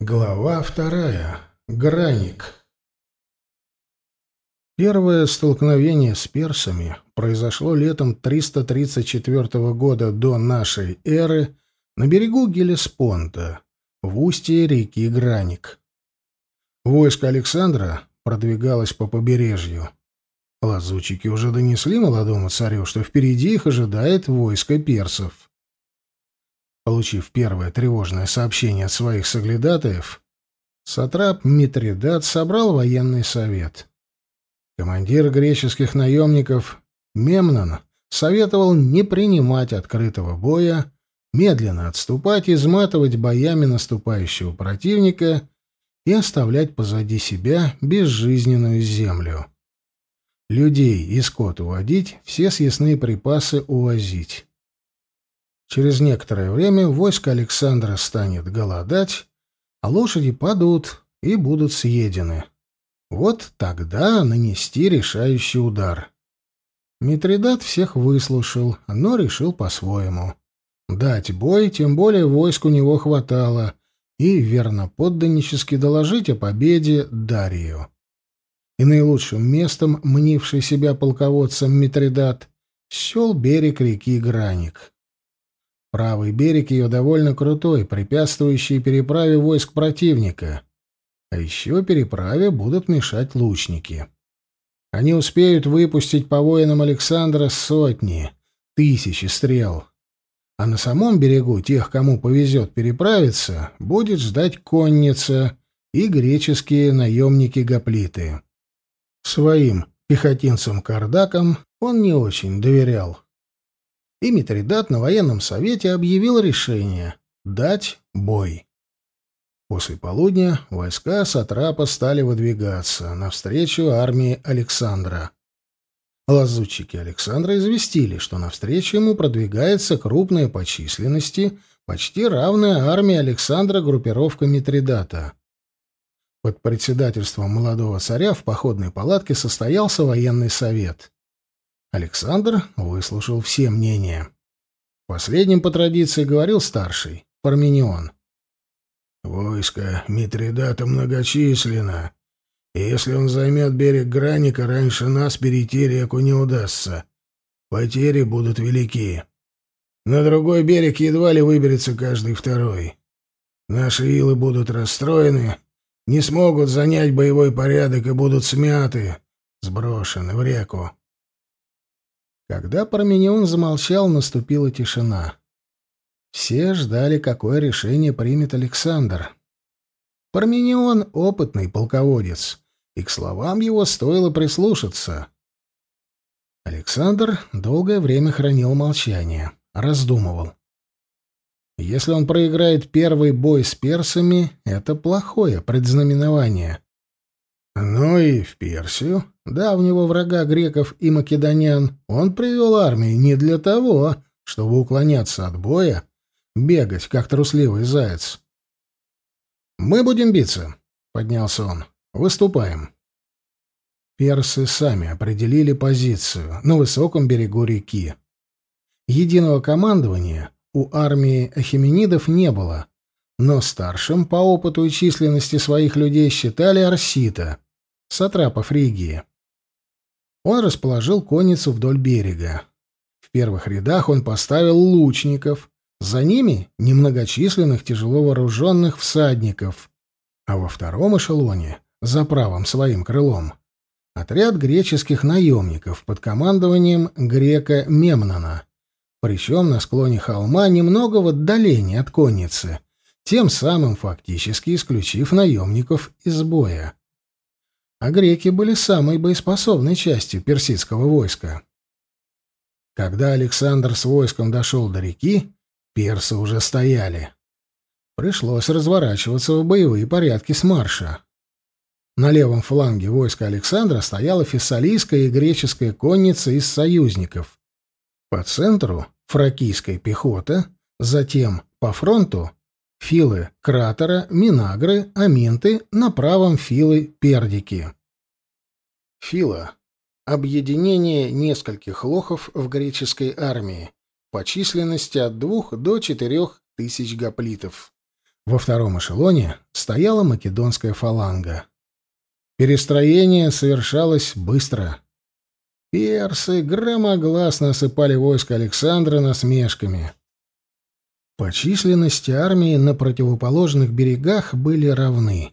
Глава вторая. Граник. Первое столкновение с персами произошло летом 334 года до нашей эры на берегу Гелеспонта, в устье реки Граник. Войско Александра продвигалось по побережью. Лазутчики уже донесли молодому царю, что впереди их ожидает войско персов. Получив первое тревожное сообщение от своих соглядатаев, Сатрап Митридат собрал военный совет. Командир греческих наемников Мемнон советовал не принимать открытого боя, медленно отступать, изматывать боями наступающего противника и оставлять позади себя безжизненную землю. Людей и скот уводить, все съестные припасы увозить. Через некоторое время войско Александра станет голодать, а лошади падут и будут съедены. Вот тогда нанести решающий удар. Митридат всех выслушал, но решил по-своему. Дать бой, тем более войск у него хватало, и верноподданнически доложить о победе Дарию. И наилучшим местом, мнивший себя полководцем Митридат, счел берег реки Граник. Правый берег ее довольно крутой, препятствующий переправе войск противника. А еще переправе будут мешать лучники. Они успеют выпустить по воинам Александра сотни, тысячи стрел. А на самом берегу тех, кому повезет переправиться, будет ждать конница и греческие наемники-гоплиты. Своим пехотинцам-кардакам он не очень доверял и Митридат на военном совете объявил решение дать бой. После полудня войска Сатрапа стали выдвигаться навстречу армии Александра. Лазутчики Александра известили, что навстречу ему продвигается крупная по численности, почти равная армии Александра группировка Митридата. Под председательством молодого царя в походной палатке состоялся военный совет. Александр выслушал все мнения. Последним по традиции говорил старший, Парменион. «Войско Митридата многочисленно, и если он займет берег Граника, раньше нас перейти реку не удастся. Потери будут велики. На другой берег едва ли выберется каждый второй. Наши илы будут расстроены, не смогут занять боевой порядок и будут смяты, сброшены в реку. Когда Парменион замолчал, наступила тишина. Все ждали, какое решение примет Александр. Парменион — опытный полководец, и к словам его стоило прислушаться. Александр долгое время хранил молчание, раздумывал. Если он проиграет первый бой с персами, это плохое предзнаменование. Ну и в Персию, давнего врага греков и македонян, он привел армию не для того, чтобы уклоняться от боя, бегать, как трусливый заяц. «Мы будем биться», — поднялся он. «Выступаем». Персы сами определили позицию на высоком берегу реки. Единого командования у армии ахименидов не было, но старшим по опыту и численности своих людей считали Арсита, сатрапа Фригии. Он расположил конницу вдоль берега. В первых рядах он поставил лучников, за ними немногочисленных тяжело вооруженных всадников, а во втором эшелоне, за правым своим крылом, отряд греческих наемников под командованием грека Мемнона, причем на склоне холма немного в отдалении от конницы, тем самым фактически исключив наемников из боя. А греки были самой боеспособной частью персидского войска. Когда Александр с войском дошел до реки, персы уже стояли. Пришлось разворачиваться в боевые порядки с марша. На левом фланге войска Александра стояла фессалийская и греческая конница из союзников. По центру — фракийская пехота, затем по фронту Филы — кратера, минагры, аминты, на правом филы — пердики. Фила — объединение нескольких лохов в греческой армии, по численности от двух до четырех тысяч гоплитов. Во втором эшелоне стояла македонская фаланга. Перестроение совершалось быстро. Персы громогласно осыпали войско Александра насмешками. По численности армии на противоположных берегах были равны.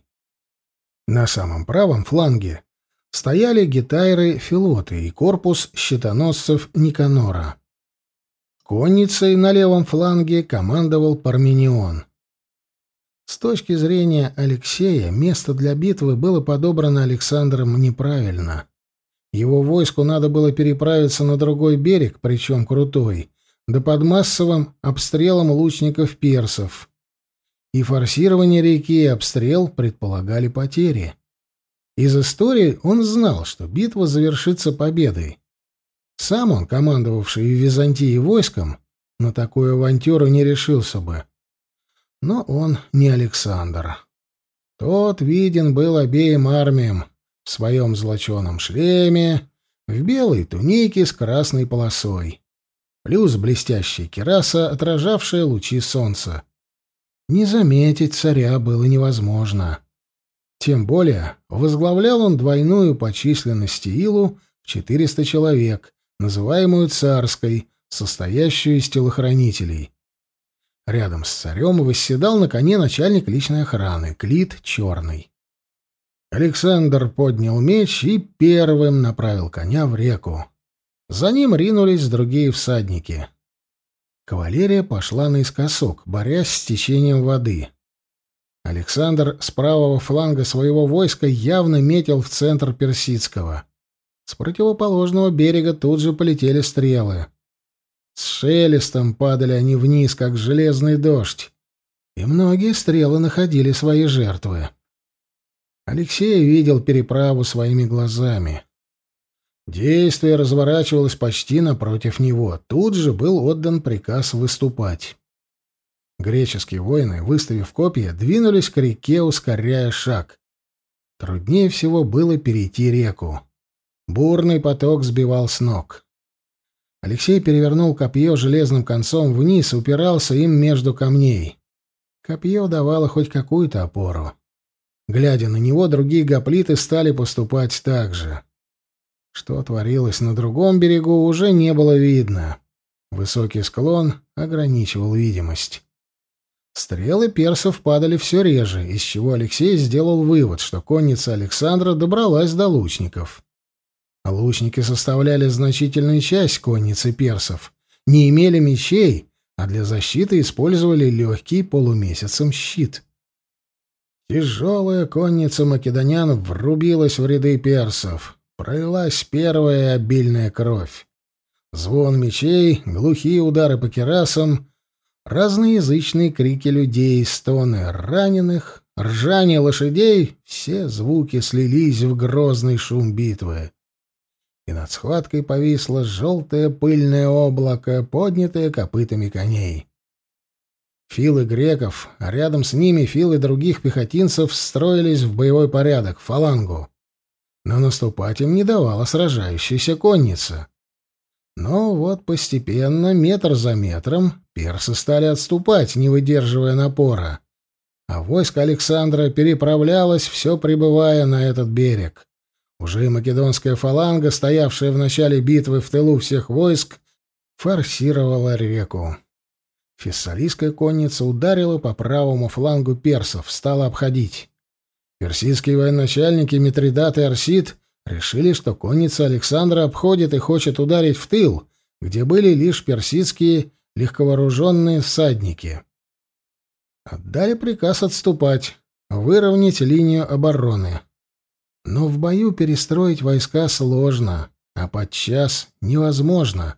На самом правом фланге стояли гитайры Филоты и корпус щитоносцев Никанора. Конницей на левом фланге командовал Парменион. С точки зрения Алексея, место для битвы было подобрано Александром неправильно. Его войску надо было переправиться на другой берег, причем крутой, да под массовым обстрелом лучников персов. И форсирование реки и обстрел предполагали потери. Из истории он знал, что битва завершится победой. Сам он, командовавший в Византии войском, на такую авантюру не решился бы. Но он не Александр. Тот виден был обеим армиям в своем золоченом шлеме, в белой тунике с красной полосой, плюс блестящая кераса, отражавшая лучи солнца. Не заметить царя было невозможно. Тем более возглавлял он двойную по численности Илу в 400 человек, называемую царской, состоящую из телохранителей. Рядом с царем восседал на коне начальник личной охраны, Клит Черный. Александр поднял меч и первым направил коня в реку. За ним ринулись другие всадники. Кавалерия пошла наискосок, борясь с течением воды. Александр с правого фланга своего войска явно метил в центр Персидского. С противоположного берега тут же полетели стрелы. С шелестом падали они вниз, как железный дождь, и многие стрелы находили свои жертвы. Алексей видел переправу своими глазами. Действие разворачивалось почти напротив него. Тут же был отдан приказ выступать. Греческие воины, выставив копья, двинулись к реке, ускоряя шаг. Труднее всего было перейти реку. Бурный поток сбивал с ног. Алексей перевернул копье железным концом вниз и упирался им между камней. Копье давало хоть какую-то опору. Глядя на него, другие гоплиты стали поступать так же. Что творилось на другом берегу, уже не было видно. Высокий склон ограничивал видимость. Стрелы персов падали все реже, из чего Алексей сделал вывод, что конница Александра добралась до лучников. Лучники составляли значительную часть конницы персов, не имели мечей, а для защиты использовали легкий полумесяцем щит. Тяжелая конница македонян врубилась в ряды персов. Пролилась первая обильная кровь. Звон мечей, глухие удары по керасам, разноязычные крики людей, стоны раненых, ржание лошадей — все звуки слились в грозный шум битвы и над схваткой повисло желтое пыльное облако, поднятое копытами коней. Филы греков, а рядом с ними филы других пехотинцев строились в боевой порядок, фалангу. Но наступать им не давала сражающаяся конница. Но вот постепенно, метр за метром, персы стали отступать, не выдерживая напора. А войско Александра переправлялось, все прибывая на этот берег. Уже и македонская фаланга, стоявшая в начале битвы в тылу всех войск, форсировала реку. Фессалийская конница ударила по правому флангу персов, стала обходить. Персидские военачальники Митридат и Арсид решили, что конница Александра обходит и хочет ударить в тыл, где были лишь персидские легковооруженные всадники. Отдали приказ отступать, выровнять линию обороны. Но в бою перестроить войска сложно, а подчас невозможно.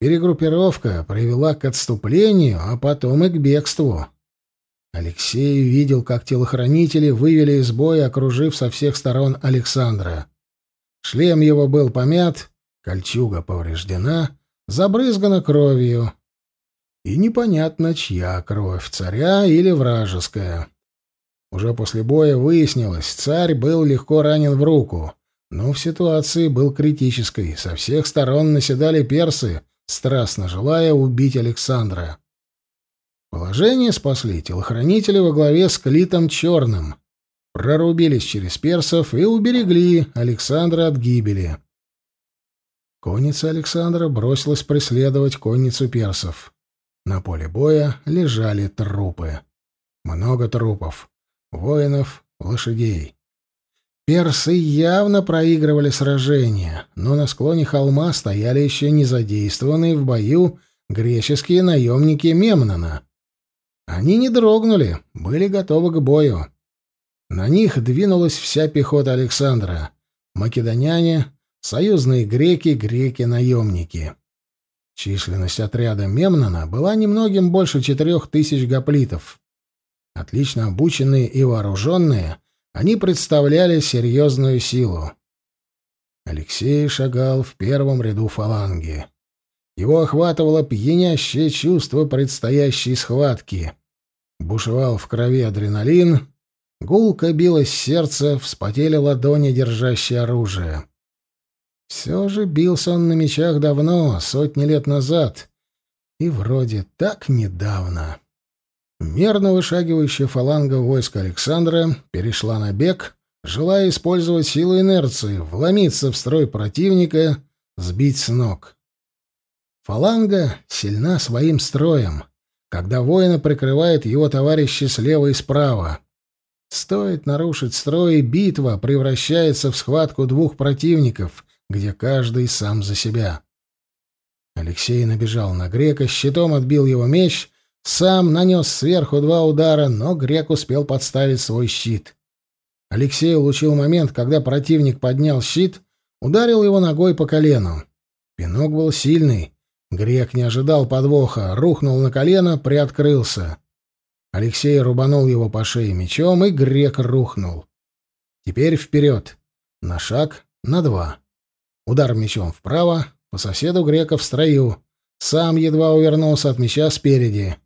Перегруппировка привела к отступлению, а потом и к бегству. Алексей видел, как телохранители вывели из боя, окружив со всех сторон Александра. Шлем его был помят, кольчуга повреждена, забрызгана кровью. И непонятно, чья кровь, царя или вражеская. Уже после боя выяснилось, царь был легко ранен в руку, но в ситуации был критической. Со всех сторон наседали персы, страстно желая убить Александра. Положение спасли телохранители во главе с Клитом Черным. Прорубились через персов и уберегли Александра от гибели. Конница Александра бросилась преследовать конницу персов. На поле боя лежали трупы. Много трупов. Воинов, лошадей. Персы явно проигрывали сражение, но на склоне холма стояли еще не задействованные в бою греческие наемники Мемнона. Они не дрогнули, были готовы к бою. На них двинулась вся пехота Александра. Македоняне, союзные греки, греки-наемники. Численность отряда Мемнона была немногим больше четырех тысяч гоплитов. Отлично обученные и вооруженные, они представляли серьезную силу. Алексей шагал в первом ряду фаланги. Его охватывало пьянящее чувство предстоящей схватки. Бушевал в крови адреналин, гулко билось сердце, вспотели ладони, держащие оружие. Все же бился он на мечах давно, сотни лет назад, и вроде так недавно. Мерно вышагивающая фаланга войска Александра перешла на бег, желая использовать силу инерции, вломиться в строй противника, сбить с ног. Фаланга сильна своим строем, когда воина прикрывает его товарищи слева и справа. Стоит нарушить строй, и битва превращается в схватку двух противников, где каждый сам за себя. Алексей набежал на грека, щитом отбил его меч, сам нанес сверху два удара, но грек успел подставить свой щит. Алексей улучил момент, когда противник поднял щит, ударил его ногой по колену. Пинок был сильный, Грек не ожидал подвоха, рухнул на колено, приоткрылся. Алексей рубанул его по шее мечом, и грек рухнул. Теперь вперед. На шаг, на два. Удар мечом вправо, по соседу грека в строю. Сам едва увернулся от меча спереди.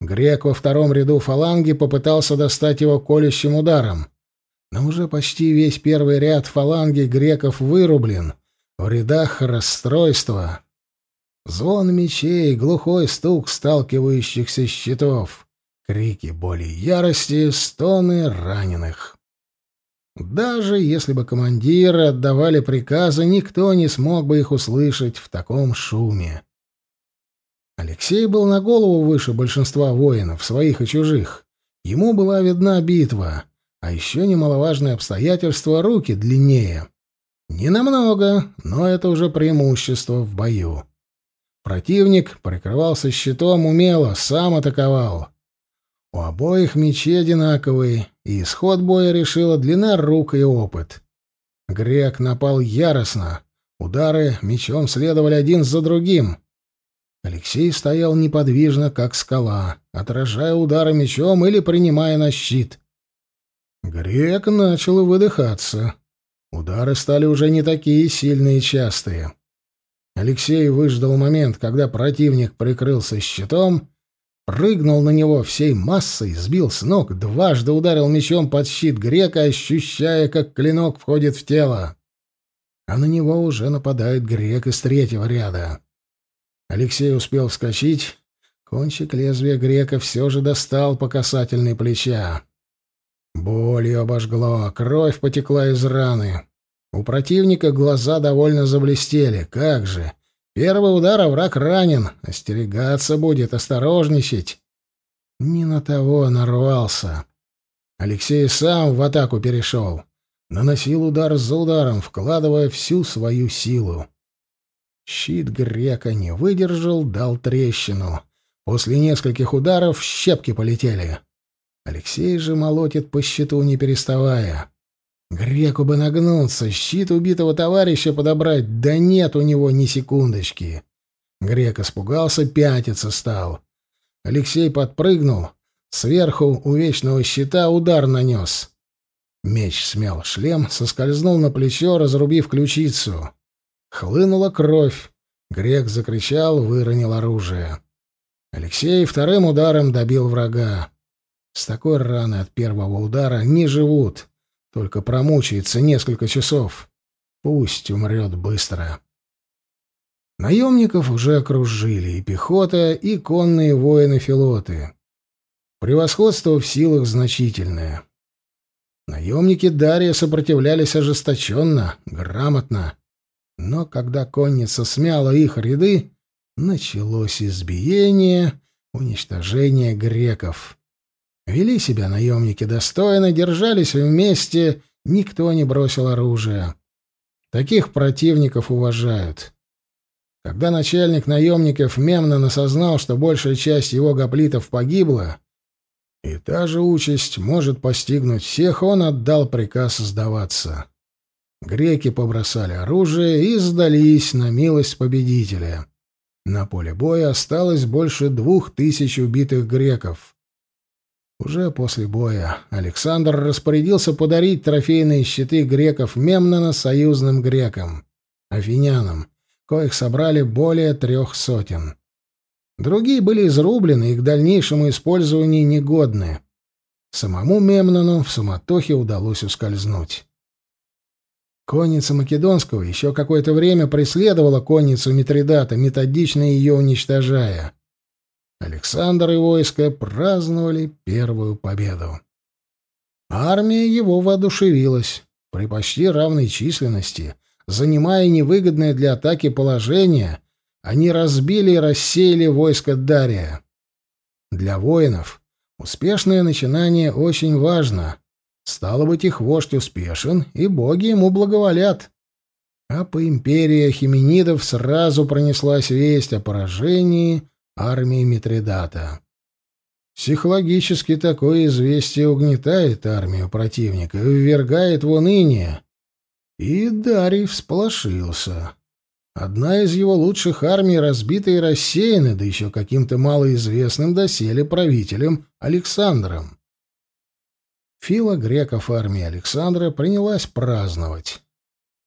Грек во втором ряду фаланги попытался достать его колющим ударом. Но уже почти весь первый ряд фаланги греков вырублен. В рядах расстройства. Звон мечей, глухой стук сталкивающихся щитов, крики боли ярости, стоны раненых. Даже если бы командиры отдавали приказы, никто не смог бы их услышать в таком шуме. Алексей был на голову выше большинства воинов, своих и чужих. Ему была видна битва, а еще немаловажное обстоятельство — руки длиннее. Не намного, но это уже преимущество в бою. Противник прикрывался щитом умело, сам атаковал. У обоих мечи одинаковые, и исход боя решила длина рук и опыт. Грек напал яростно. Удары мечом следовали один за другим. Алексей стоял неподвижно, как скала, отражая удары мечом или принимая на щит. Грек начал выдыхаться. Удары стали уже не такие сильные и частые. Алексей выждал момент, когда противник прикрылся щитом, прыгнул на него всей массой, сбил с ног, дважды ударил мечом под щит грека, ощущая, как клинок входит в тело. А на него уже нападает грек из третьего ряда. Алексей успел вскочить. Кончик лезвия грека все же достал по касательной плеча. Болью обожгло, кровь потекла из раны. У противника глаза довольно заблестели. Как же! Первый удар, а враг ранен. Остерегаться будет, осторожничать. Не на того нарвался. Алексей сам в атаку перешел. Наносил удар за ударом, вкладывая всю свою силу. Щит грека не выдержал, дал трещину. После нескольких ударов щепки полетели. Алексей же молотит по щиту, не переставая. Греку бы нагнуться, щит убитого товарища подобрать, да нет у него ни секундочки. Грек испугался, пятиться стал. Алексей подпрыгнул, сверху у вечного щита удар нанес. Меч смял шлем, соскользнул на плечо, разрубив ключицу. Хлынула кровь. Грек закричал, выронил оружие. Алексей вторым ударом добил врага. С такой раны от первого удара не живут. Только промучается несколько часов. Пусть умрет быстро. Наемников уже окружили и пехота, и конные воины-филоты. Превосходство в силах значительное. Наемники Дария сопротивлялись ожесточенно, грамотно. Но когда конница смяла их ряды, началось избиение, уничтожение греков. Вели себя наемники достойно, держались вместе, никто не бросил оружие. Таких противников уважают. Когда начальник наемников Мемнон осознал, что большая часть его гоплитов погибла, и та же участь может постигнуть всех, он отдал приказ сдаваться. Греки побросали оружие и сдались на милость победителя. На поле боя осталось больше двух тысяч убитых греков. Уже после боя Александр распорядился подарить трофейные щиты греков Мемнона союзным грекам, афинянам, коих собрали более трех сотен. Другие были изрублены и к дальнейшему использованию негодны. Самому Мемнону в суматохе удалось ускользнуть. Конница Македонского еще какое-то время преследовала конницу Митридата, методично ее уничтожая. Александр и войско праздновали первую победу. Армия его воодушевилась. При почти равной численности, занимая невыгодное для атаки положение, они разбили и рассеяли войско Дария. Для воинов успешное начинание очень важно. Стало быть, их вождь успешен, и боги ему благоволят. А по империи Хименидов сразу пронеслась весть о поражении армии Митридата. Психологически такое известие угнетает армию противника ввергает в уныние. И Дарий всполошился. Одна из его лучших армий разбита и рассеяна, да еще каким-то малоизвестным доселе правителем Александром. Фила греков армии Александра принялась праздновать.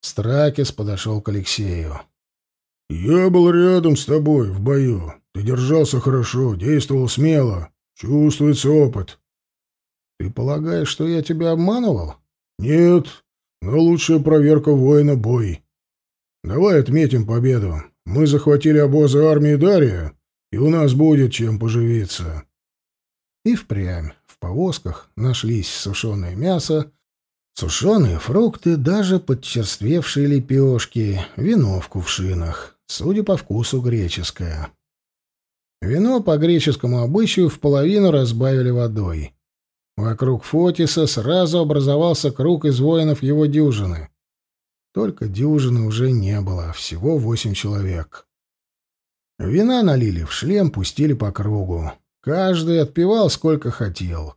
Стракис подошел к Алексею. «Я был рядом с тобой в бою. Ты держался хорошо, действовал смело. Чувствуется опыт». «Ты полагаешь, что я тебя обманывал?» «Нет, но лучшая проверка воина — бой. Давай отметим победу. Мы захватили обозы армии Дария, и у нас будет чем поживиться. И впрямь в повозках нашлись сушеное мясо, сушеные фрукты, даже подчерствевшие лепешки, вино в кувшинах, судя по вкусу греческое. Вино по греческому обычаю в половину разбавили водой. Вокруг Фотиса сразу образовался круг из воинов его дюжины. Только дюжины уже не было, всего восемь человек. Вина налили в шлем, пустили по кругу. Каждый отпивал сколько хотел.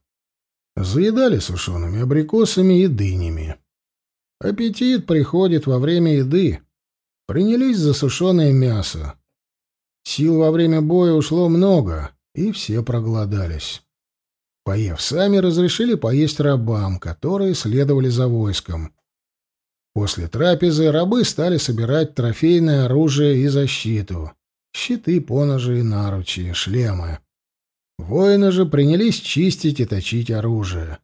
Заедали сушеными абрикосами и дынями. Аппетит приходит во время еды. Принялись за сушеное мясо. Сил во время боя ушло много, и все проголодались. Поев сами, разрешили поесть рабам, которые следовали за войском. После трапезы рабы стали собирать трофейное оружие и защиту. Щиты, поножи и наручи, шлемы. Воины же принялись чистить и точить оружие.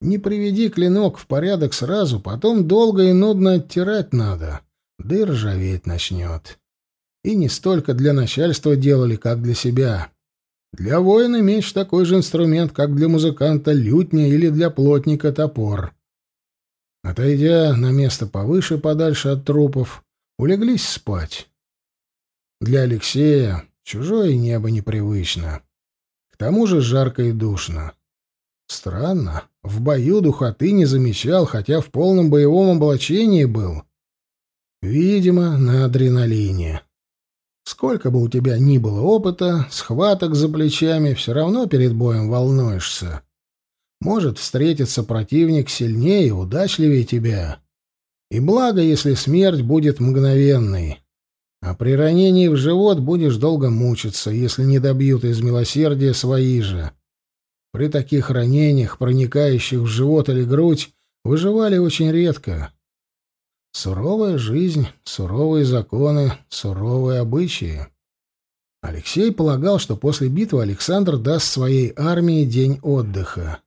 Не приведи клинок в порядок сразу, потом долго и нудно оттирать надо, да и ржаветь начнет. И не столько для начальства делали, как для себя. Для воина меч такой же инструмент, как для музыканта лютня или для плотника топор. Отойдя на место повыше, подальше от трупов, улеглись спать. Для Алексея чужое небо непривычно. К тому же жарко и душно. Странно, в бою духоты не замечал, хотя в полном боевом облачении был. Видимо, на адреналине. Сколько бы у тебя ни было опыта, схваток за плечами, все равно перед боем волнуешься. Может встретиться противник сильнее и удачливее тебя. И благо, если смерть будет мгновенной. А при ранении в живот будешь долго мучиться, если не добьют из милосердия свои же. При таких ранениях, проникающих в живот или грудь, выживали очень редко. Суровая жизнь, суровые законы, суровые обычаи. Алексей полагал, что после битвы Александр даст своей армии день отдыха.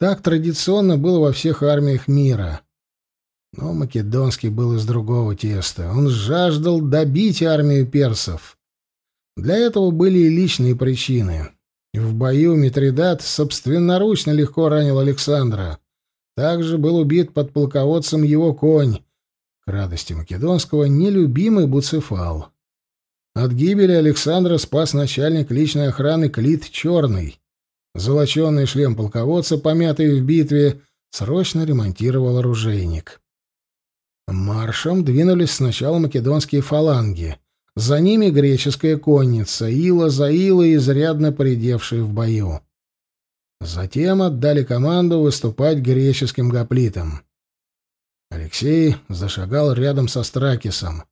Так традиционно было во всех армиях мира. Но Македонский был из другого теста. Он жаждал добить армию персов. Для этого были и личные причины. В бою Митридат собственноручно легко ранил Александра. Также был убит под полководцем его конь, к радости Македонского, нелюбимый Буцефал. От гибели Александра спас начальник личной охраны Клит Черный. Золоченный шлем полководца, помятый в битве, срочно ремонтировал оружейник. Маршем двинулись сначала македонские фаланги. За ними греческая конница, ила за илой, изрядно поредевшие в бою. Затем отдали команду выступать греческим гоплитам. Алексей зашагал рядом со Стракисом.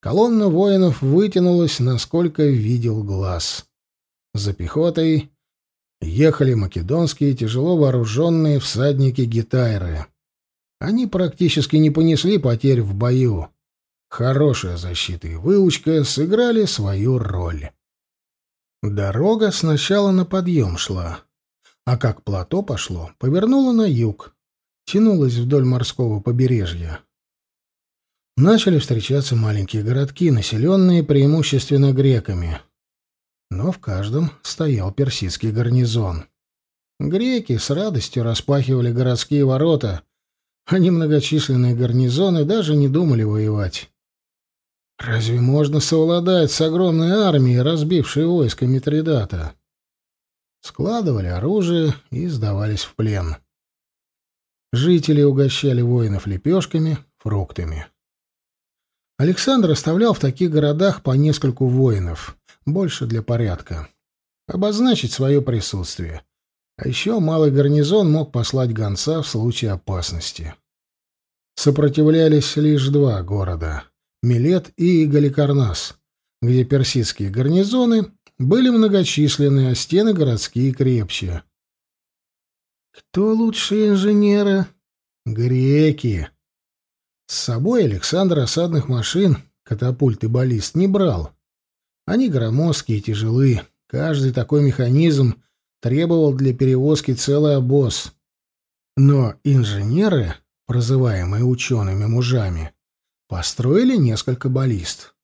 Колонна воинов вытянулась, насколько видел глаз. За пехотой ехали македонские тяжело вооруженные всадники Гитайры. Они практически не понесли потерь в бою. Хорошая защита и выучка сыграли свою роль. Дорога сначала на подъем шла, а как плато пошло, повернула на юг, тянулась вдоль морского побережья. Начали встречаться маленькие городки, населенные преимущественно греками. Но в каждом стоял персидский гарнизон. Греки с радостью распахивали городские ворота, а немногочисленные гарнизоны даже не думали воевать. Разве можно совладать с огромной армией, разбившей войско Митридата? Складывали оружие и сдавались в плен. Жители угощали воинов лепешками, фруктами. Александр оставлял в таких городах по нескольку воинов, больше для порядка. Обозначить свое присутствие. А еще малый гарнизон мог послать гонца в случае опасности. Сопротивлялись лишь два города — Милет и Галикарнас, где персидские гарнизоны были многочисленны, а стены городские крепче. Кто лучшие инженеры? Греки. С собой Александр осадных машин, катапульт и баллист не брал. Они громоздкие и тяжелы. Каждый такой механизм требовал для перевозки целый обоз. Но инженеры, прозываемые учеными мужами, построили несколько баллист.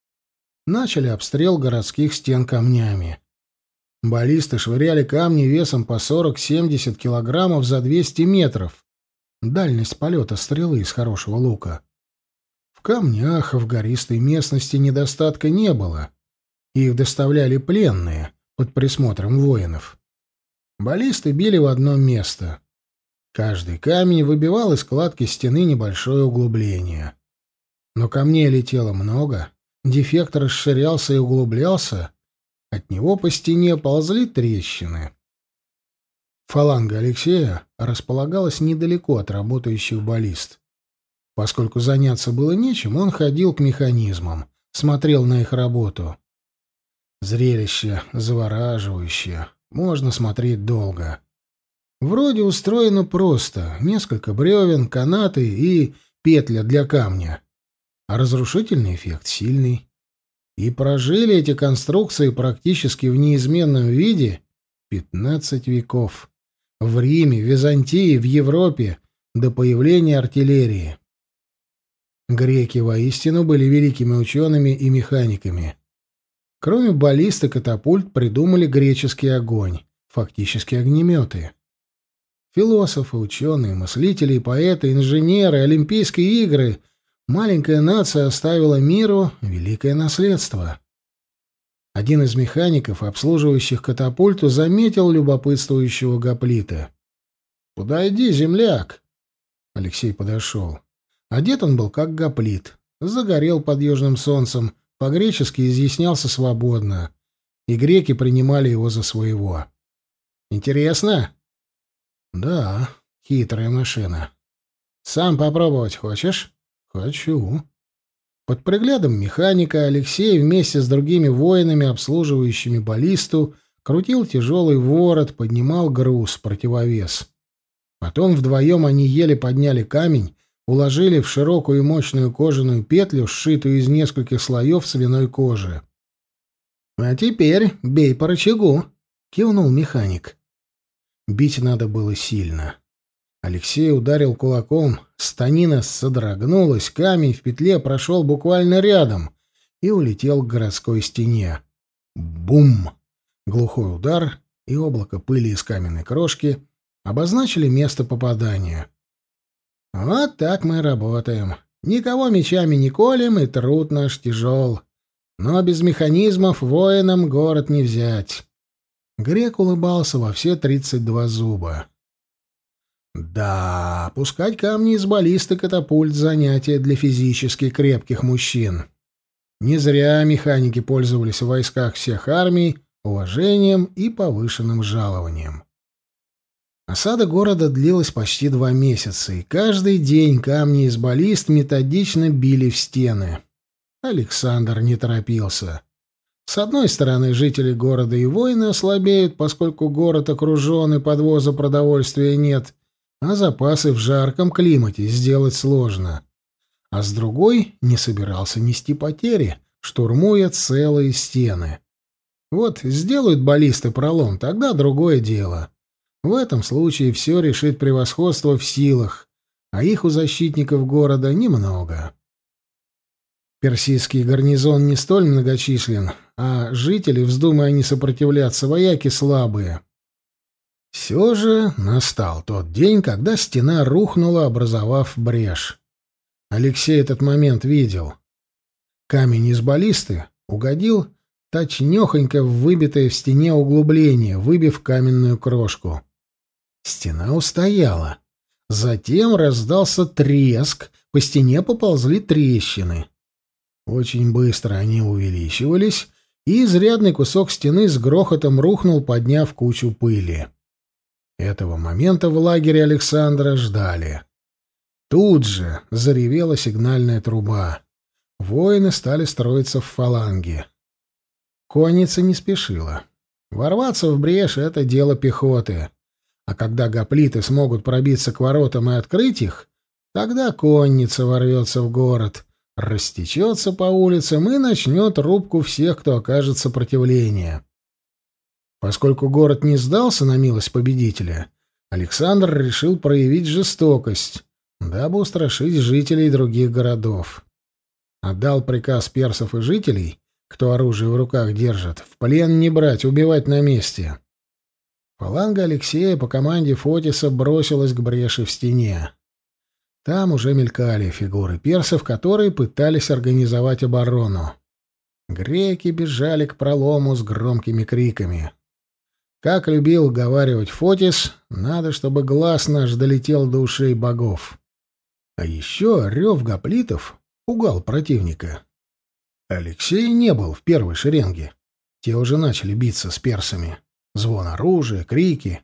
Начали обстрел городских стен камнями. Баллисты швыряли камни весом по 40-70 килограммов за 200 метров. Дальность полета стрелы из хорошего лука камнях в гористой местности недостатка не было. Их доставляли пленные под присмотром воинов. Баллисты били в одно место. Каждый камень выбивал из кладки стены небольшое углубление. Но камней летело много, дефект расширялся и углублялся, от него по стене ползли трещины. Фаланга Алексея располагалась недалеко от работающих баллист. Поскольку заняться было нечем, он ходил к механизмам, смотрел на их работу. Зрелище завораживающее, можно смотреть долго. Вроде устроено просто, несколько бревен, канаты и петля для камня. А разрушительный эффект сильный. И прожили эти конструкции практически в неизменном виде 15 веков. В Риме, Византии, в Европе до появления артиллерии. Греки воистину были великими учеными и механиками. Кроме баллист и катапульт придумали греческий огонь, фактически огнеметы. Философы, ученые, мыслители и поэты, инженеры, Олимпийские игры — маленькая нация оставила миру великое наследство. Один из механиков, обслуживающих катапульту, заметил любопытствующего гоплита. «Подойди, земляк!» Алексей подошел. Одет он был как гоплит, загорел под южным солнцем, по-гречески изъяснялся свободно, и греки принимали его за своего. «Интересно?» «Да, хитрая машина. Сам попробовать хочешь?» «Хочу». Под приглядом механика Алексей вместе с другими воинами, обслуживающими баллисту, крутил тяжелый ворот, поднимал груз, противовес. Потом вдвоем они еле подняли камень уложили в широкую и мощную кожаную петлю, сшитую из нескольких слоев свиной кожи. «А теперь бей по рычагу», — кивнул механик. Бить надо было сильно. Алексей ударил кулаком, станина содрогнулась, камень в петле прошел буквально рядом и улетел к городской стене. Бум! Глухой удар, и облако пыли из каменной крошки обозначили место попадания. Вот так мы работаем. Никого мечами не колем, и труд наш тяжел. Но без механизмов воинам город не взять. Грек улыбался во все тридцать два зуба. Да, пускать камни из баллисты катапульт — занятие для физически крепких мужчин. Не зря механики пользовались в войсках всех армий уважением и повышенным жалованием. Осада города длилась почти два месяца, и каждый день камни из баллист методично били в стены. Александр не торопился. С одной стороны, жители города и воины ослабеют, поскольку город окружен и подвоза продовольствия нет, а запасы в жарком климате сделать сложно. А с другой не собирался нести потери, штурмуя целые стены. Вот сделают баллисты пролом, тогда другое дело. В этом случае все решит превосходство в силах, а их у защитников города немного. Персидский гарнизон не столь многочислен, а жители, вздумая не сопротивляться, вояки слабые. Все же настал тот день, когда стена рухнула, образовав брешь. Алексей этот момент видел. Камень из баллисты угодил точнёхонько в выбитое в стене углубление, выбив каменную крошку. Стена устояла. Затем раздался треск, по стене поползли трещины. Очень быстро они увеличивались, и изрядный кусок стены с грохотом рухнул, подняв кучу пыли. Этого момента в лагере Александра ждали. Тут же заревела сигнальная труба. Воины стали строиться в фаланги. Конница не спешила. Ворваться в брешь — это дело пехоты. А когда гоплиты смогут пробиться к воротам и открыть их, тогда конница ворвется в город, растечется по улицам и начнет рубку всех, кто окажет сопротивление. Поскольку город не сдался на милость победителя, Александр решил проявить жестокость, дабы устрашить жителей других городов. Отдал приказ персов и жителей, кто оружие в руках держит, в плен не брать, убивать на месте. Фаланга Алексея по команде Фотиса бросилась к бреши в стене. Там уже мелькали фигуры персов, которые пытались организовать оборону. Греки бежали к пролому с громкими криками. Как любил говаривать Фотис, надо, чтобы глаз наш долетел до ушей богов. А еще рев гоплитов пугал противника. Алексей не был в первой шеренге. Те уже начали биться с персами. Звон оружия, крики.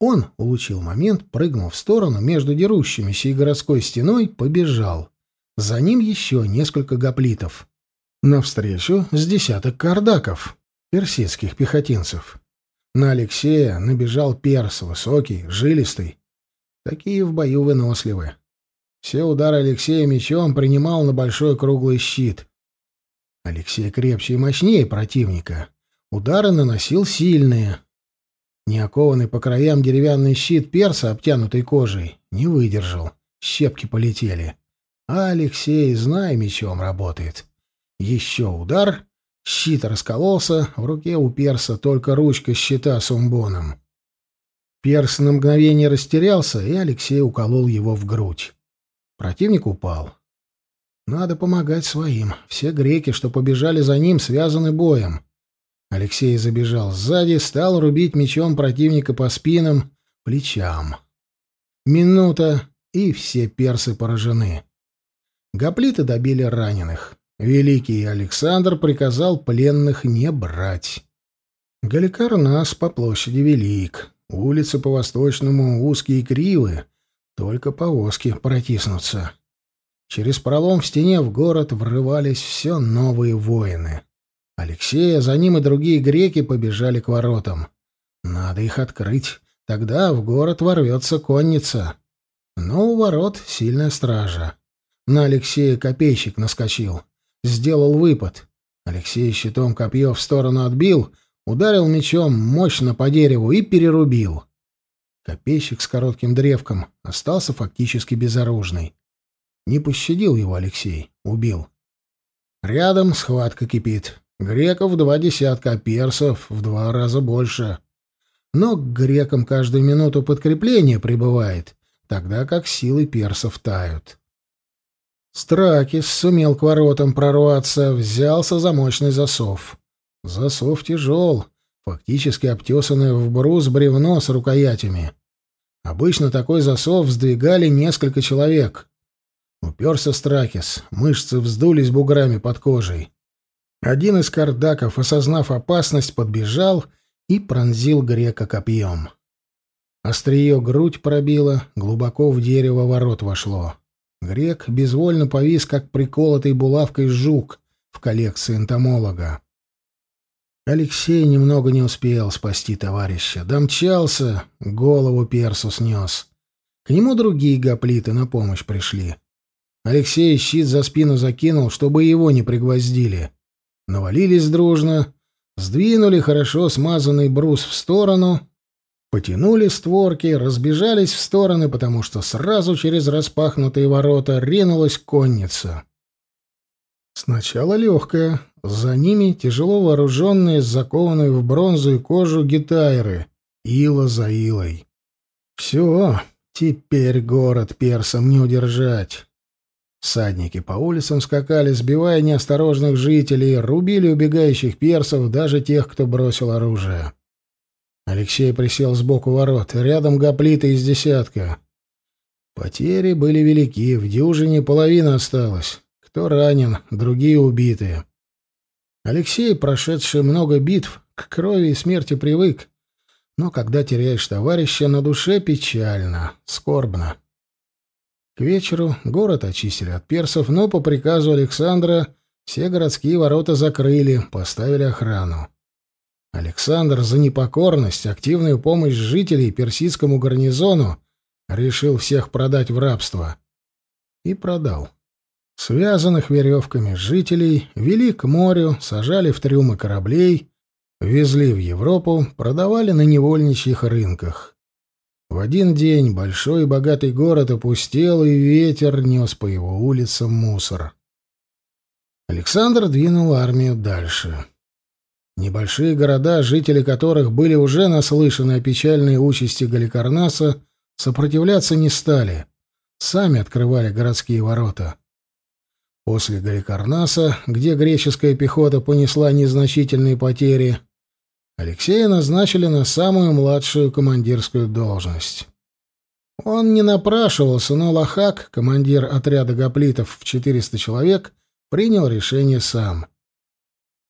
Он улучил момент, прыгнул в сторону между дерущимися и городской стеной, побежал. За ним еще несколько гоплитов. Навстречу с десяток кардаков, персидских пехотинцев. На Алексея набежал перс, высокий, жилистый. Такие в бою выносливы. Все удары Алексея мечом принимал на большой круглый щит. Алексей крепче и мощнее противника. Удары наносил сильные. Неокованный по краям деревянный щит перса, обтянутый кожей, не выдержал. Щепки полетели. А Алексей, зная, мечом работает. Еще удар. Щит раскололся. В руке у перса только ручка щита с умбоном. Перс на мгновение растерялся, и Алексей уколол его в грудь. Противник упал. Надо помогать своим. Все греки, что побежали за ним, связаны боем. Алексей забежал сзади, стал рубить мечом противника по спинам, плечам. Минута, и все персы поражены. Гоплиты добили раненых. Великий Александр приказал пленных не брать. Галикарнас по площади велик, улицы по-восточному узкие и кривые, только повозки протиснутся. Через пролом в стене в город врывались все новые воины. Алексей, а за ним и другие греки побежали к воротам. Надо их открыть, тогда в город ворвется конница. Но у ворот сильная стража. На Алексея копейщик наскочил. Сделал выпад. Алексей щитом копье в сторону отбил, ударил мечом мощно по дереву и перерубил. Копейщик с коротким древком остался фактически безоружный. Не пощадил его Алексей, убил. Рядом схватка кипит. Греков два десятка, а персов в два раза больше. но к грекам каждую минуту подкрепление прибывает, тогда как силы персов тают. Стракис сумел к воротам прорваться, взялся за мощный засов. Засов тяжел, фактически обтесанное в брус бревно с рукоятями. Обычно такой засов сдвигали несколько человек. Уперся Стракис, мышцы вздулись буграми под кожей. Один из кардаков, осознав опасность, подбежал и пронзил грека копьем. Острие грудь пробило, глубоко в дерево ворот вошло. Грек безвольно повис, как приколотый булавкой жук в коллекции энтомолога. Алексей немного не успел спасти товарища. Домчался, голову персу снес. К нему другие гоплиты на помощь пришли. Алексей щит за спину закинул, чтобы его не пригвоздили. Навалились дружно, сдвинули хорошо смазанный брус в сторону, потянули створки, разбежались в стороны, потому что сразу через распахнутые ворота ринулась конница. Сначала легкая, за ними тяжело вооруженные, закованные в бронзу и кожу гитайры, ила за илой. Все, теперь город персам не удержать. Всадники по улицам скакали, сбивая неосторожных жителей, рубили убегающих персов, даже тех, кто бросил оружие. Алексей присел сбоку ворот, рядом гоплиты из десятка. Потери были велики, в дюжине половина осталась. Кто ранен, другие убиты. Алексей, прошедший много битв, к крови и смерти привык. Но когда теряешь товарища, на душе печально, скорбно. К вечеру город очистили от персов, но по приказу Александра все городские ворота закрыли, поставили охрану. Александр за непокорность, активную помощь жителей персидскому гарнизону решил всех продать в рабство. И продал. Связанных веревками жителей вели к морю, сажали в трюмы кораблей, везли в Европу, продавали на невольничьих рынках. В один день большой и богатый город опустел, и ветер нес по его улицам мусор. Александр двинул армию дальше. Небольшие города, жители которых были уже наслышаны о печальной участи Галикарнаса, сопротивляться не стали. Сами открывали городские ворота. После Галикарнаса, где греческая пехота понесла незначительные потери, Алексея назначили на самую младшую командирскую должность. Он не напрашивался, но Лохак, командир отряда гоплитов в 400 человек, принял решение сам.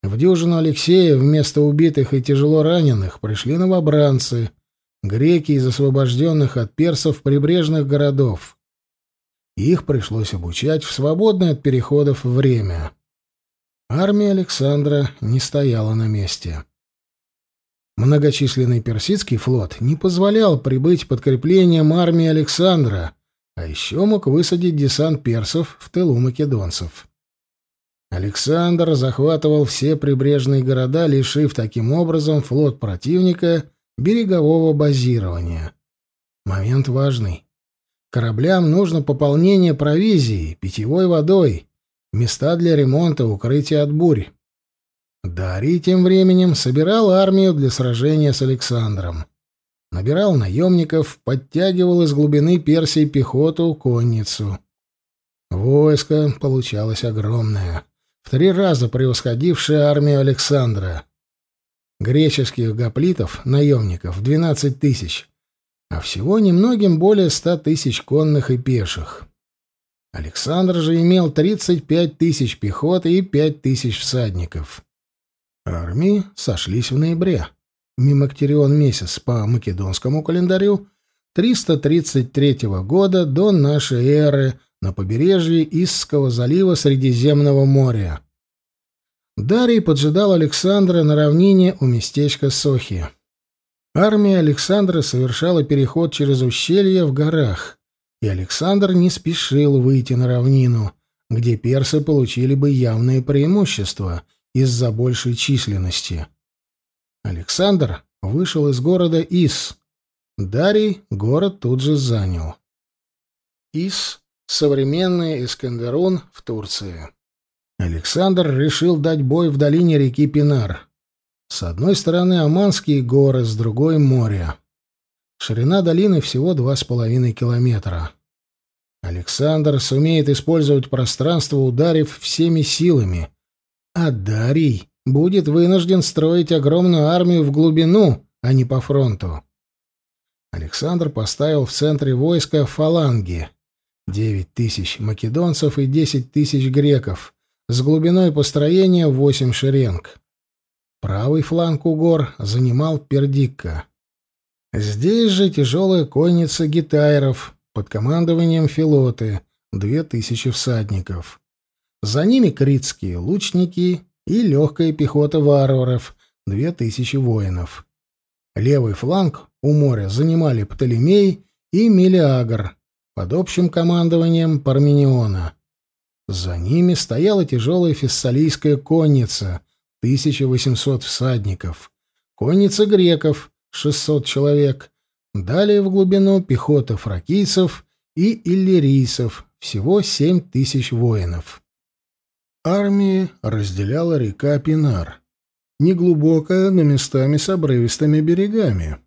В дюжину Алексея вместо убитых и тяжело раненых пришли новобранцы, греки из освобожденных от персов прибрежных городов. Их пришлось обучать в свободное от переходов время. Армия Александра не стояла на месте. Многочисленный персидский флот не позволял прибыть подкреплением армии Александра, а еще мог высадить десант персов в тылу македонцев. Александр захватывал все прибрежные города, лишив таким образом флот противника берегового базирования. Момент важный. Кораблям нужно пополнение провизией, питьевой водой, места для ремонта, укрытия от бурь. Дарий тем временем собирал армию для сражения с Александром. Набирал наемников, подтягивал из глубины Персии пехоту, конницу. Войско получалось огромное, в три раза превосходившее армию Александра. Греческих гоплитов, наемников, 12 тысяч, а всего немногим более 100 тысяч конных и пеших. Александр же имел 35 тысяч пехоты и 5 тысяч всадников. Армии сошлись в ноябре. Мимактерион месяц по македонскому календарю 333 года до нашей эры на побережье Исского залива Средиземного моря. Дарий поджидал Александра на равнине у местечка Сохи. Армия Александра совершала переход через ущелье в горах, и Александр не спешил выйти на равнину, где персы получили бы явное преимущество — из-за большей численности. Александр вышел из города Ис. Дарий город тут же занял. Ис — современный Искандерун в Турции. Александр решил дать бой в долине реки Пинар. С одной стороны Аманские горы, с другой — море. Ширина долины всего два с половиной километра. Александр сумеет использовать пространство, ударив всеми силами. А Дарий будет вынужден строить огромную армию в глубину, а не по фронту. Александр поставил в центре войска фаланги. Девять тысяч македонцев и десять тысяч греков, с глубиной построения восемь шеренг. Правый фланг у гор занимал Пердикка. Здесь же тяжелая конница гитайров под командованием Филоты, две тысячи всадников. За ними критские лучники и легкая пехота варваров, две тысячи воинов. Левый фланг у моря занимали Птолемей и Мелиагр под общим командованием Пармениона. За ними стояла тяжелая фессалийская конница, 1800 всадников, конница греков, 600 человек, далее в глубину пехота фракийцев и иллирийцев, всего 7 тысяч воинов. Армии разделяла река Пинар, неглубокая, но местами с обрывистыми берегами.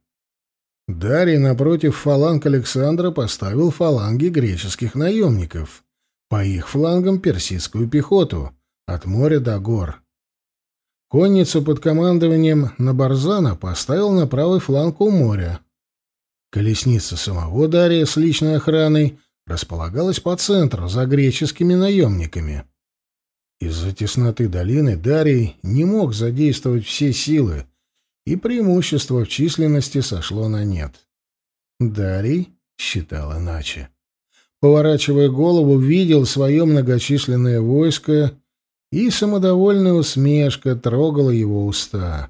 Дарий напротив фаланг Александра поставил фаланги греческих наемников, по их флангам персидскую пехоту, от моря до гор. Конницу под командованием Набарзана поставил на правый фланг у моря. Колесница самого Дария с личной охраной располагалась по центру, за греческими наемниками. Из-за тесноты долины Дарий не мог задействовать все силы, и преимущество в численности сошло на нет. Дарий считал иначе. Поворачивая голову, видел свое многочисленное войско и самодовольная усмешка трогала его уста.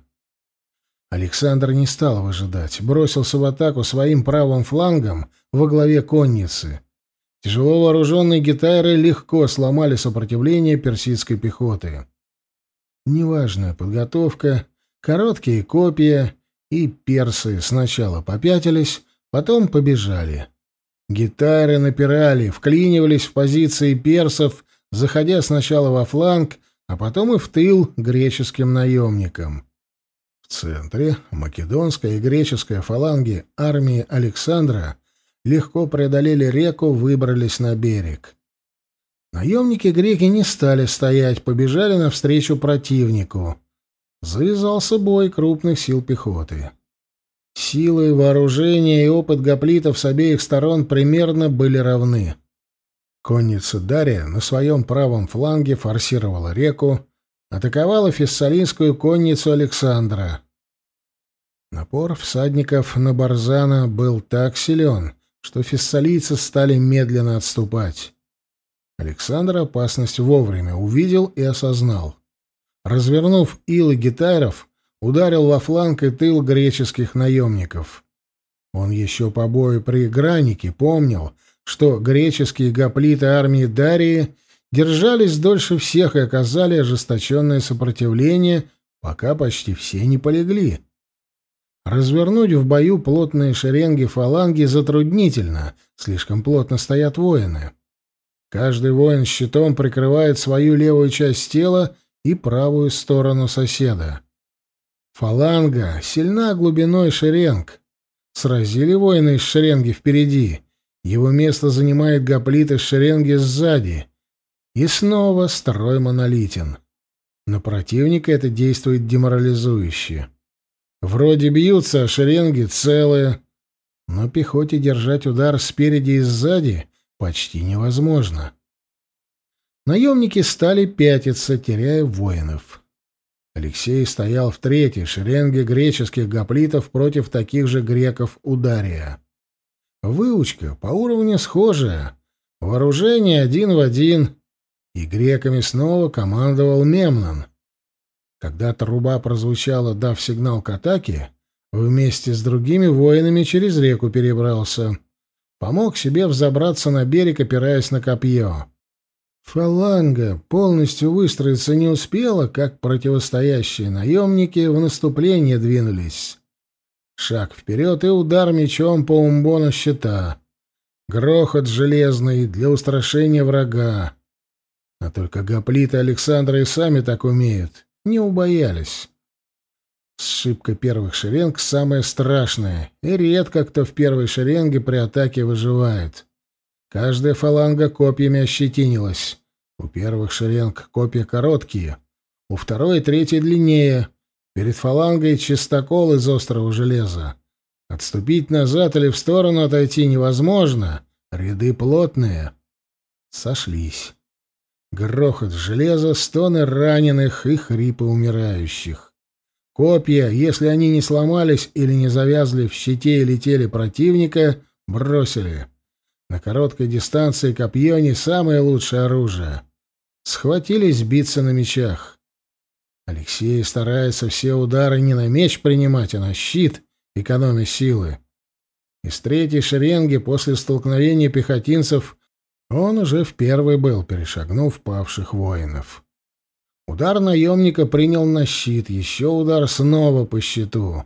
Александр не стал выжидать, бросился в атаку своим правым флангом во главе конницы. Тяжело вооруженные гитары легко сломали сопротивление персидской пехоты. Неважная подготовка, короткие копья, и персы сначала попятились, потом побежали. Гитары напирали, вклинивались в позиции персов заходя сначала во фланг, а потом и в тыл греческим наемникам. В центре македонская и греческая фаланги армии Александра легко преодолели реку, выбрались на берег. Наемники-греки не стали стоять, побежали навстречу противнику. Завязался бой крупных сил пехоты. Силы, вооружение и опыт гоплитов с обеих сторон примерно были равны. Конница Дария на своем правом фланге форсировала реку, атаковала фессалийскую конницу Александра. Напор всадников на Барзана был так силен, что фессалийцы стали медленно отступать. Александр опасность вовремя увидел и осознал. Развернув илы гитаров, ударил во фланг и тыл греческих наемников. Он еще по бою при Гранике помнил, что греческие гоплиты армии Дарии держались дольше всех и оказали ожесточенное сопротивление, пока почти все не полегли. Развернуть в бою плотные шеренги фаланги затруднительно, слишком плотно стоят воины. Каждый воин щитом прикрывает свою левую часть тела и правую сторону соседа. Фаланга сильна глубиной шеренг. Сразили воины из шеренги впереди, его место занимает гоплит из шеренги сзади. И снова строй монолитен. На противника это действует деморализующе. Вроде бьются, а шеренги целые. Но пехоте держать удар спереди и сзади почти невозможно. Наемники стали пятиться, теряя воинов. Алексей стоял в третьей шеренге греческих гоплитов против таких же греков Удария. Выучка по уровню схожая, вооружение один в один, и греками снова командовал Мемнон. Когда труба прозвучала, дав сигнал к атаке, вместе с другими воинами через реку перебрался. Помог себе взобраться на берег, опираясь на копье. Фаланга полностью выстроиться не успела, как противостоящие наемники в наступление двинулись. Шаг вперед и удар мечом по умбону щита. Грохот железный для устрашения врага. А только гоплиты Александра и сами так умеют. Не убоялись. Сшибка первых шеренг самое страшное, и редко кто в первой шеренге при атаке выживает. Каждая фаланга копьями ощетинилась. У первых шеренг копья короткие, у второй и третьей длиннее. Перед фалангой чистокол из острого железа. Отступить назад или в сторону отойти невозможно. Ряды плотные. Сошлись. Грохот железа, стоны раненых и хрипы умирающих. Копья, если они не сломались или не завязли в щите и летели противника, бросили. На короткой дистанции копье не самое лучшее оружие. Схватились биться на мечах. Алексей старается все удары не на меч принимать, а на щит, экономя силы. Из третьей шеренги после столкновения пехотинцев он уже в первый был, перешагнув павших воинов. Удар наемника принял на щит, еще удар снова по щиту.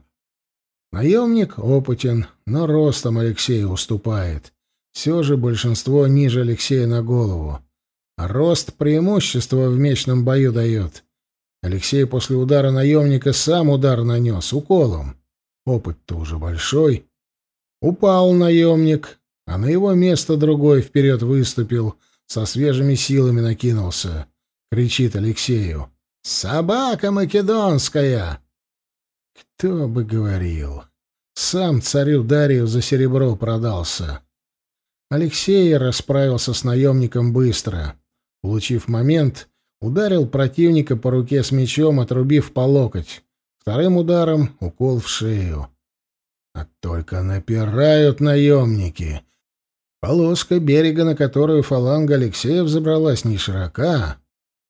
Наемник опытен, но ростом Алексею уступает. Все же большинство ниже Алексея на голову. Рост преимущество в мечном бою дает. Алексей после удара наемника сам удар нанес, уколом. Опыт-то уже большой. Упал наемник, а на его место другой вперед выступил, со свежими силами накинулся кричит Алексею. «Собака македонская!» Кто бы говорил. Сам царю Дарию за серебро продался. Алексей расправился с наемником быстро. Получив момент, ударил противника по руке с мечом, отрубив по локоть. Вторым ударом — укол в шею. А только напирают наемники. Полоска берега, на которую фаланга Алексея взобралась, не широка,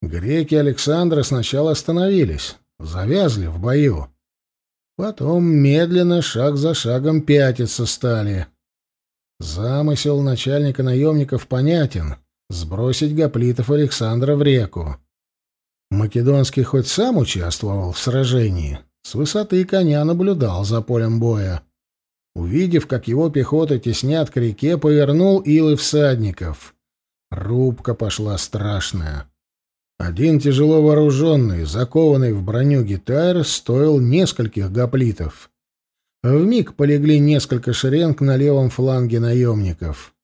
Греки Александра сначала остановились, завязли в бою. Потом медленно, шаг за шагом пятиться стали. Замысел начальника наемников понятен — сбросить гоплитов Александра в реку. Македонский хоть сам участвовал в сражении, с высоты коня наблюдал за полем боя. Увидев, как его пехота теснят к реке, повернул илы всадников. Рубка пошла страшная. Один тяжело вооруженный, закованный в броню гитар, стоил нескольких гоплитов. Вмиг полегли несколько шеренг на левом фланге наемников.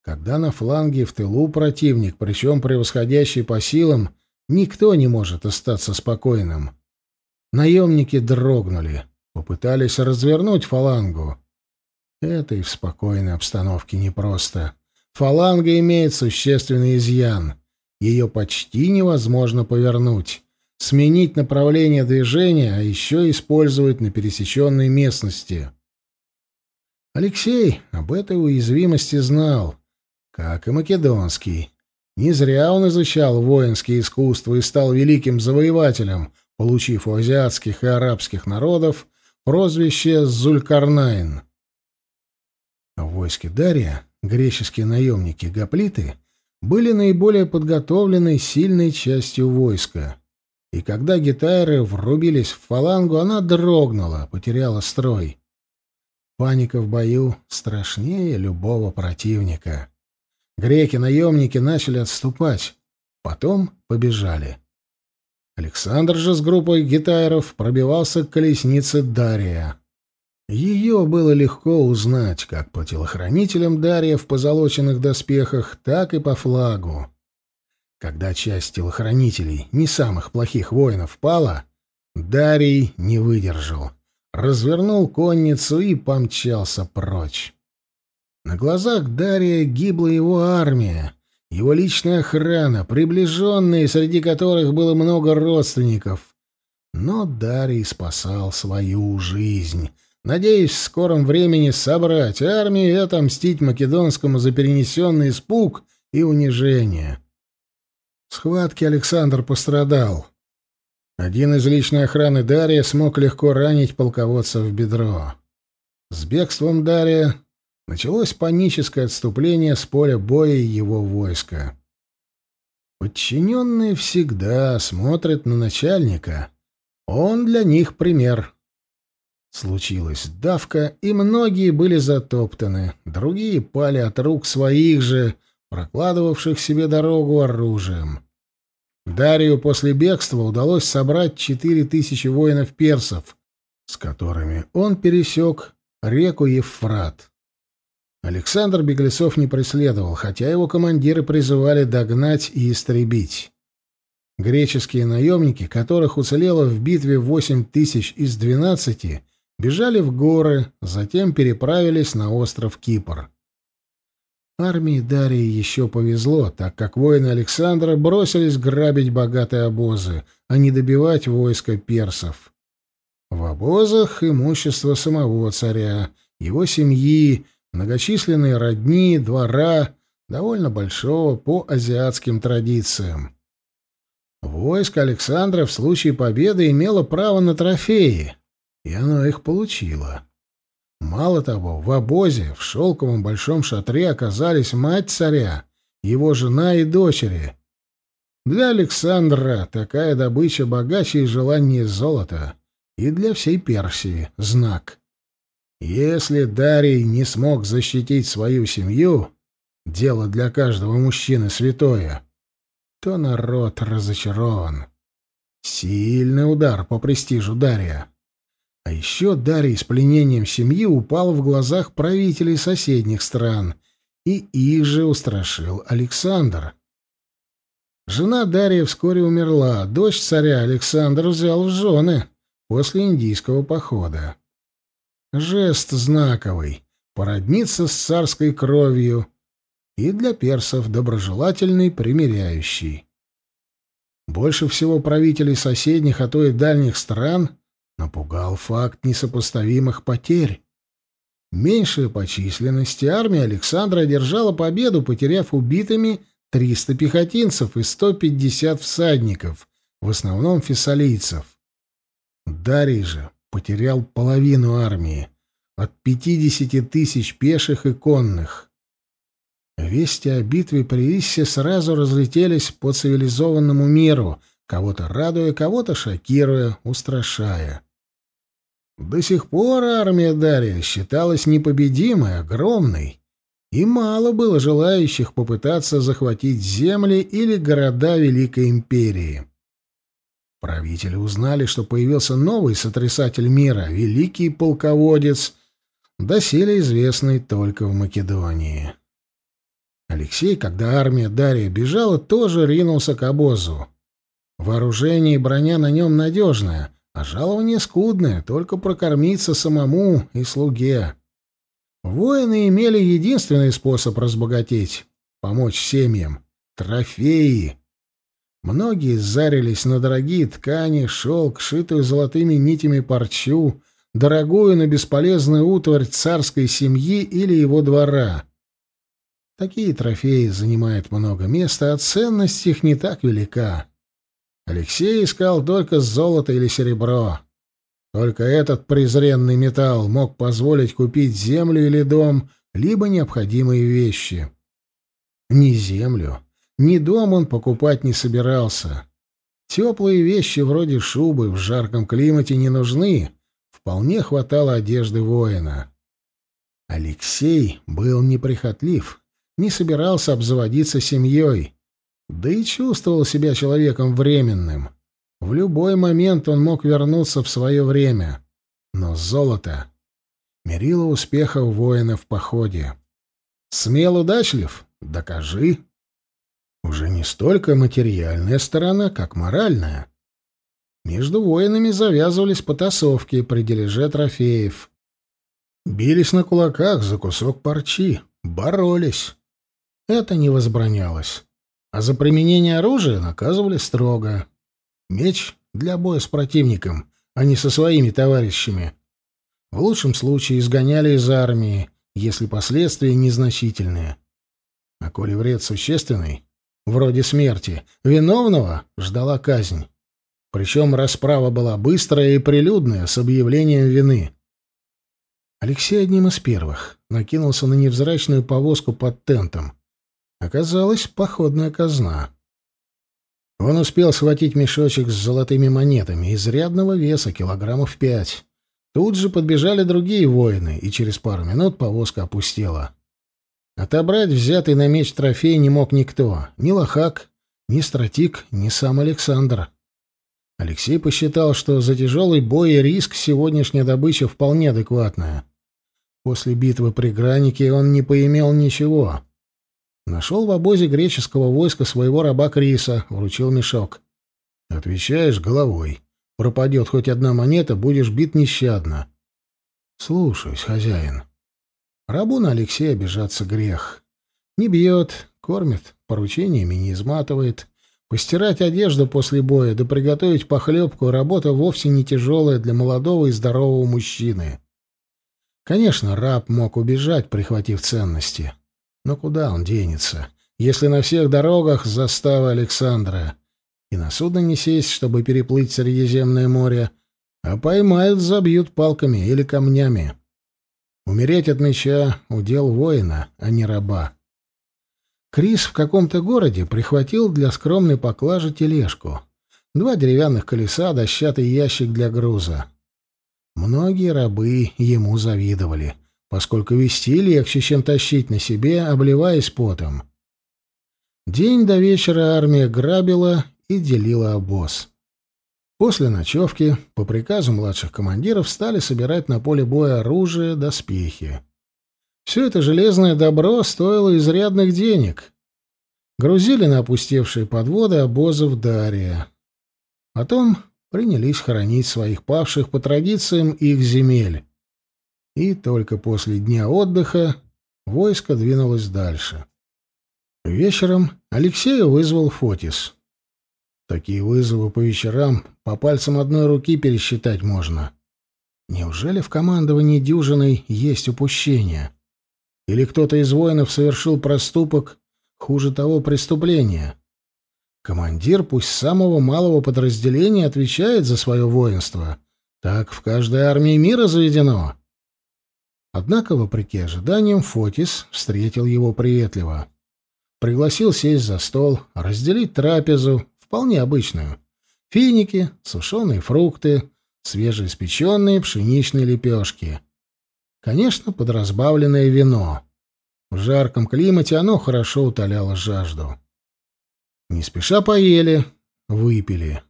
Когда на фланге в тылу противник, причем превосходящий по силам, никто не может остаться спокойным. Наемники дрогнули, попытались развернуть фалангу. Это и в спокойной обстановке непросто. Фаланга имеет существенный изъян — ее почти невозможно повернуть, сменить направление движения, а еще использовать на пересеченной местности. Алексей об этой уязвимости знал, как и Македонский. Не зря он изучал воинские искусства и стал великим завоевателем, получив у азиатских и арабских народов прозвище Зулькарнайн. В войске Дария греческие наемники-гоплиты были наиболее подготовленной сильной частью войска. И когда гитары врубились в фалангу, она дрогнула, потеряла строй. Паника в бою страшнее любого противника. Греки-наемники начали отступать, потом побежали. Александр же с группой гитайров пробивался к колеснице Дария. Ее было легко узнать как по телохранителям Дарья в позолоченных доспехах, так и по флагу. Когда часть телохранителей, не самых плохих воинов, пала, Дарий не выдержал, развернул конницу и помчался прочь. На глазах Дария гибла его армия, его личная охрана, приближенные, среди которых было много родственников. Но Дарий спасал свою жизнь — Надеюсь в скором времени собрать армию и отомстить Македонскому за перенесенный испуг и унижение. В схватке Александр пострадал. Один из личной охраны Дария смог легко ранить полководца в бедро. С бегством Дария началось паническое отступление с поля боя его войска. Подчиненные всегда смотрят на начальника. Он для них пример. Случилась давка, и многие были затоптаны, другие пали от рук своих же, прокладывавших себе дорогу оружием. Дарию после бегства удалось собрать четыре тысячи воинов-персов, с которыми он пересек реку Евфрат. Александр Беглецов не преследовал, хотя его командиры призывали догнать и истребить. Греческие наемники, которых уцелело в битве 8 тысяч из 12, бежали в горы, затем переправились на остров Кипр. Армии Дарии еще повезло, так как воины Александра бросились грабить богатые обозы, а не добивать войска персов. В обозах имущество самого царя, его семьи, многочисленные родни, двора, довольно большого по азиатским традициям. Войско Александра в случае победы имело право на трофеи, и оно их получило. Мало того, в обозе, в шелковом большом шатре оказались мать царя, его жена и дочери. Для Александра такая добыча богаче и желание золота, и для всей Персии знак — если Дарий не смог защитить свою семью, дело для каждого мужчины святое, то народ разочарован. Сильный удар по престижу Дария. А еще Дарий с пленением семьи упал в глазах правителей соседних стран, и их же устрашил Александр. Жена Дария вскоре умерла, дочь царя Александр взял в жены после индийского похода. Жест знаковый, породниться с царской кровью и для персов доброжелательный, примиряющий. Больше всего правителей соседних, а то и дальних стран напугал факт несопоставимых потерь. Меньшая по численности армия Александра одержала победу, потеряв убитыми 300 пехотинцев и 150 всадников, в основном фессалийцев. Дарий же потерял половину армии, от 50 тысяч пеших и конных. Вести о битве при Иссе сразу разлетелись по цивилизованному миру, кого-то радуя, кого-то шокируя, устрашая. До сих пор армия Дария считалась непобедимой, огромной, и мало было желающих попытаться захватить земли или города Великой Империи. Правители узнали, что появился новый сотрясатель мира, великий полководец, доселе известный только в Македонии. Алексей, когда армия Дария бежала, тоже ринулся к обозу. Вооружение и броня на нем надежное, а жалование скудное, только прокормиться самому и слуге. Воины имели единственный способ разбогатеть — помочь семьям — трофеи. Многие зарились на дорогие ткани, шелк, шитую золотыми нитями парчу, дорогую, но бесполезную утварь царской семьи или его двора. Такие трофеи занимают много места, а ценность их не так велика. Алексей искал только золото или серебро. Только этот презренный металл мог позволить купить землю или дом, либо необходимые вещи. Не землю, ни дом он покупать не собирался. Теплые вещи вроде шубы в жарком климате не нужны. Вполне хватало одежды воина. Алексей был неприхотлив, не собирался обзаводиться семьей, да и чувствовал себя человеком временным. В любой момент он мог вернуться в свое время. Но золото мерило успехов воина в походе. Смел удачлив? Докажи. Уже не столько материальная сторона, как моральная. Между воинами завязывались потасовки при дележе трофеев. Бились на кулаках за кусок парчи, боролись. Это не возбранялось. А за применение оружия наказывали строго. Меч для боя с противником, а не со своими товарищами. В лучшем случае изгоняли из армии, если последствия незначительные. А коли вред существенный, вроде смерти, виновного ждала казнь. Причем расправа была быстрая и прилюдная, с объявлением вины. Алексей одним из первых накинулся на невзрачную повозку под тентом. Оказалась походная казна. Он успел схватить мешочек с золотыми монетами, изрядного веса, килограммов пять. Тут же подбежали другие воины, и через пару минут повозка опустела. Отобрать взятый на меч трофей не мог никто. Ни Лохак, ни Стратик, ни сам Александр. Алексей посчитал, что за тяжелый бой и риск сегодняшняя добыча вполне адекватная. После битвы при Гранике он не поимел ничего. Нашел в обозе греческого войска своего раба Криса, вручил мешок. Отвечаешь головой. Пропадет хоть одна монета, будешь бит нещадно. Слушаюсь, хозяин. Рабу на Алексея обижаться грех. Не бьет, кормит, поручениями не изматывает. Постирать одежду после боя да приготовить похлебку — работа вовсе не тяжелая для молодого и здорового мужчины. Конечно, раб мог убежать, прихватив ценности. Но куда он денется, если на всех дорогах застава Александра? И на судно не сесть, чтобы переплыть Средиземное море, а поймают, забьют палками или камнями. Умереть от меча — удел воина, а не раба. Крис в каком-то городе прихватил для скромной поклажи тележку. Два деревянных колеса, дощатый ящик для груза. Многие рабы ему завидовали, поскольку вести легче, чем тащить на себе, обливаясь потом. День до вечера армия грабила и делила обоз. После ночевки, по приказу младших командиров, стали собирать на поле боя оружие, доспехи. Все это железное добро стоило изрядных денег. Грузили на опустевшие подводы обозов Дария. Потом принялись хоронить своих павших по традициям их земель. И только после дня отдыха войско двинулось дальше. Вечером Алексея вызвал Фотис. Такие вызовы по вечерам по пальцам одной руки пересчитать можно. Неужели в командовании дюжиной есть упущение? Или кто-то из воинов совершил проступок, хуже того, преступление? Командир, пусть самого малого подразделения, отвечает за свое воинство. Так в каждой армии мира заведено. Однако, вопреки ожиданиям, Фотис встретил его приветливо. Пригласил сесть за стол, разделить трапезу, вполне обычную. Финики, сушеные фрукты, свежеиспеченные пшеничные лепешки. Конечно, подразбавленное вино. В жарком климате оно хорошо утоляло жажду. Не спеша поели, выпили.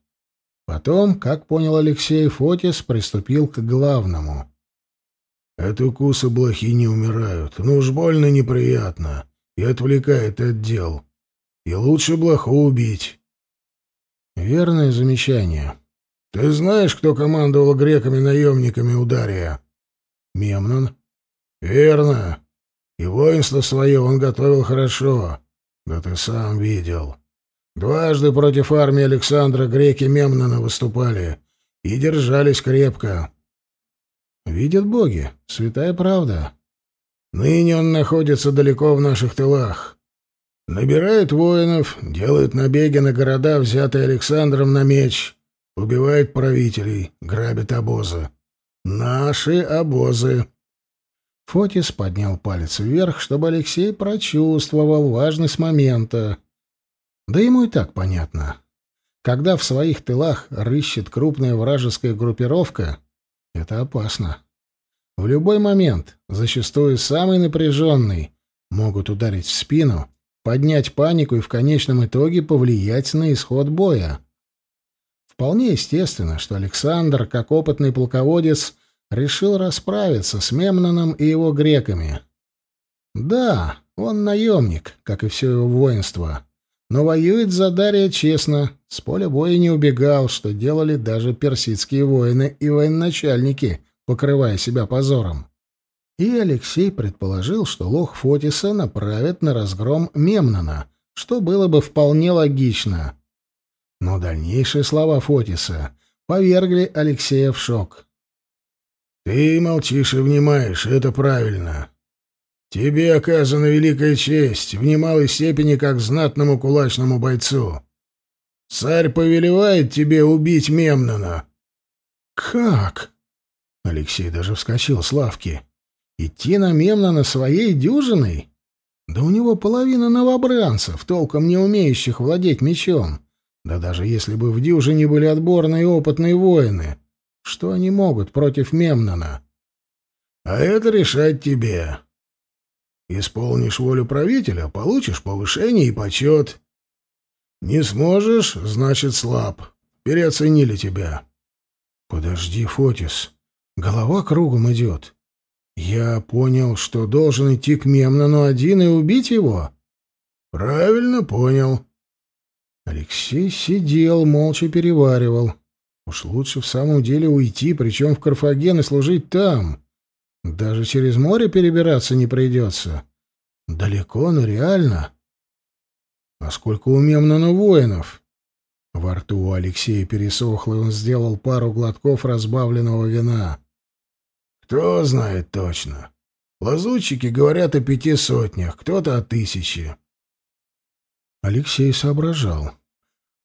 Потом, как понял Алексей, Фотис приступил к главному. «От укуса блохи не умирают, но уж больно неприятно и отвлекает от дел. И лучше блоху убить». «Верное замечание. Ты знаешь, кто командовал греками-наемниками у Дария?» «Мемнон». «Верно. И воинство свое он готовил хорошо. Да ты сам видел». Дважды против армии Александра греки Мемнона выступали и держались крепко. Видят боги, святая правда. Ныне он находится далеко в наших тылах. Набирает воинов, делает набеги на города, взятые Александром на меч, убивает правителей, грабит обозы. Наши обозы. Фотис поднял палец вверх, чтобы Алексей прочувствовал важность момента. Да ему и так понятно. Когда в своих тылах рыщет крупная вражеская группировка, это опасно. В любой момент, зачастую самый напряженный, могут ударить в спину, поднять панику и в конечном итоге повлиять на исход боя. Вполне естественно, что Александр, как опытный полководец, решил расправиться с Мемноном и его греками. Да, он наемник, как и все его воинство, но воюет за Дария честно, с поля боя не убегал, что делали даже персидские воины и военачальники, покрывая себя позором. И Алексей предположил, что лох Фотиса направят на разгром Мемнона, что было бы вполне логично. Но дальнейшие слова Фотиса повергли Алексея в шок. «Ты молчишь и внимаешь, это правильно. Тебе оказана великая честь, в немалой степени как знатному кулачному бойцу. Царь повелевает тебе убить Мемнона. Как? Алексей даже вскочил с лавки. Идти на Мемнона своей дюжиной? Да у него половина новобранцев, толком не умеющих владеть мечом. Да даже если бы в дюжине были отборные опытные воины, что они могут против Мемнона? А это решать тебе. Исполнишь волю правителя — получишь повышение и почет. Не сможешь — значит слаб. переоценили тебя». «Подожди, Фотис, голова кругом идет. Я понял, что должен идти к Мемнону один и убить его?» «Правильно понял». Алексей сидел, молча переваривал. Уж лучше в самом деле уйти, причем в Карфаген и служить там. Даже через море перебираться не придется. Далеко, но реально. А сколько у Мемнона воинов? Во рту у Алексея пересохло, и он сделал пару глотков разбавленного вина. Кто знает точно. Лазутчики говорят о пяти сотнях, кто-то о тысяче. Алексей соображал.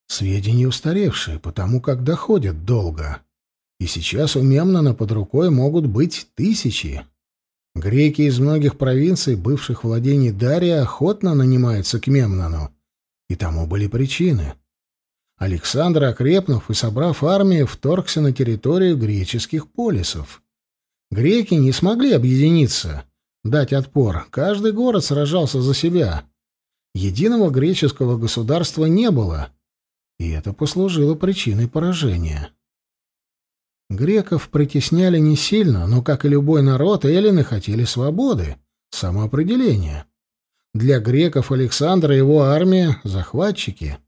Сведения устаревшие, потому как доходят долго. И сейчас у Мемнона под рукой могут быть тысячи. Греки из многих провинций, бывших владений Дария, охотно нанимаются к Мемнону. И тому были причины. Александр, окрепнув и собрав армию, вторгся на территорию греческих полисов. Греки не смогли объединиться, дать отпор. Каждый город сражался за себя. Единого греческого государства не было — и это послужило причиной поражения. Греков притесняли не сильно, но, как и любой народ, эллины хотели свободы, самоопределения. Для греков Александра и его армия — захватчики.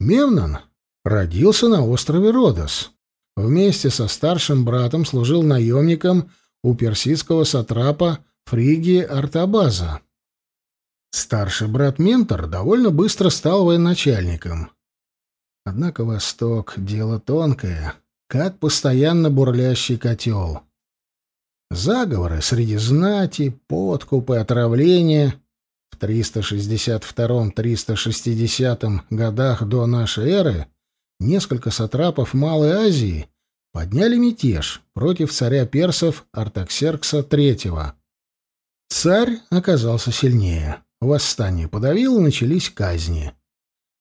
Мемнон родился на острове Родос. Вместе со старшим братом служил наемником у персидского сатрапа Фригии Артабаза. Старший брат Ментор довольно быстро стал военачальником. Однако Восток — дело тонкое, как постоянно бурлящий котел. Заговоры среди знати, подкупы, отравления. В 362-360 годах до нашей эры несколько сатрапов Малой Азии подняли мятеж против царя персов Артаксеркса III. Царь оказался сильнее. Восстание подавил, начались казни.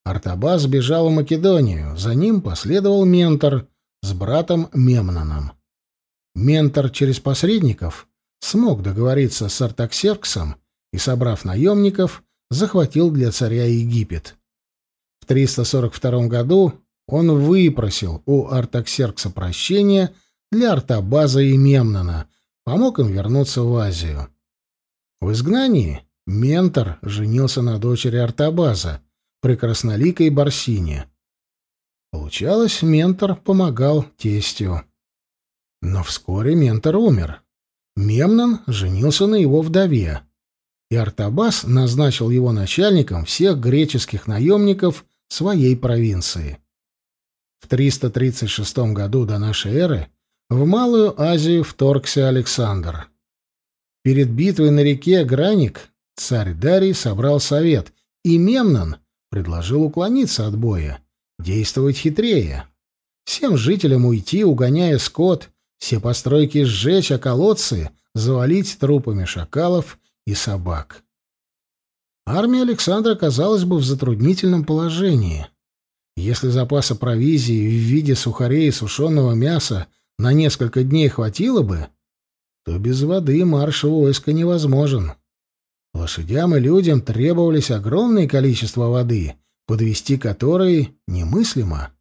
Артабас бежал в Македонию, за ним последовал Ментор с братом Мемноном. Ментор через посредников смог договориться с Артаксерксом и, собрав наемников, захватил для царя Египет. В 342 году он выпросил у Артаксеркса прощения для Артабаза и Мемнона, помог им вернуться в Азию. В изгнании Ментор женился на дочери Артабаза, прекрасноликой Барсине. Получалось, Ментор помогал тестю. Но вскоре Ментор умер. Мемнон женился на его вдове, и Артабас назначил его начальником всех греческих наемников своей провинции. В 336 году до нашей эры в Малую Азию вторгся Александр. Перед битвой на реке Граник Царь Дарий собрал совет, и Мемнон предложил уклониться от боя, действовать хитрее. Всем жителям уйти, угоняя скот, все постройки сжечь, а колодцы завалить трупами шакалов и собак. Армия Александра оказалась бы в затруднительном положении. Если запаса провизии в виде сухарей и сушеного мяса на несколько дней хватило бы, то без воды марш войска невозможен. Лошадям и людям требовались огромное количество воды, подвести которой немыслимо.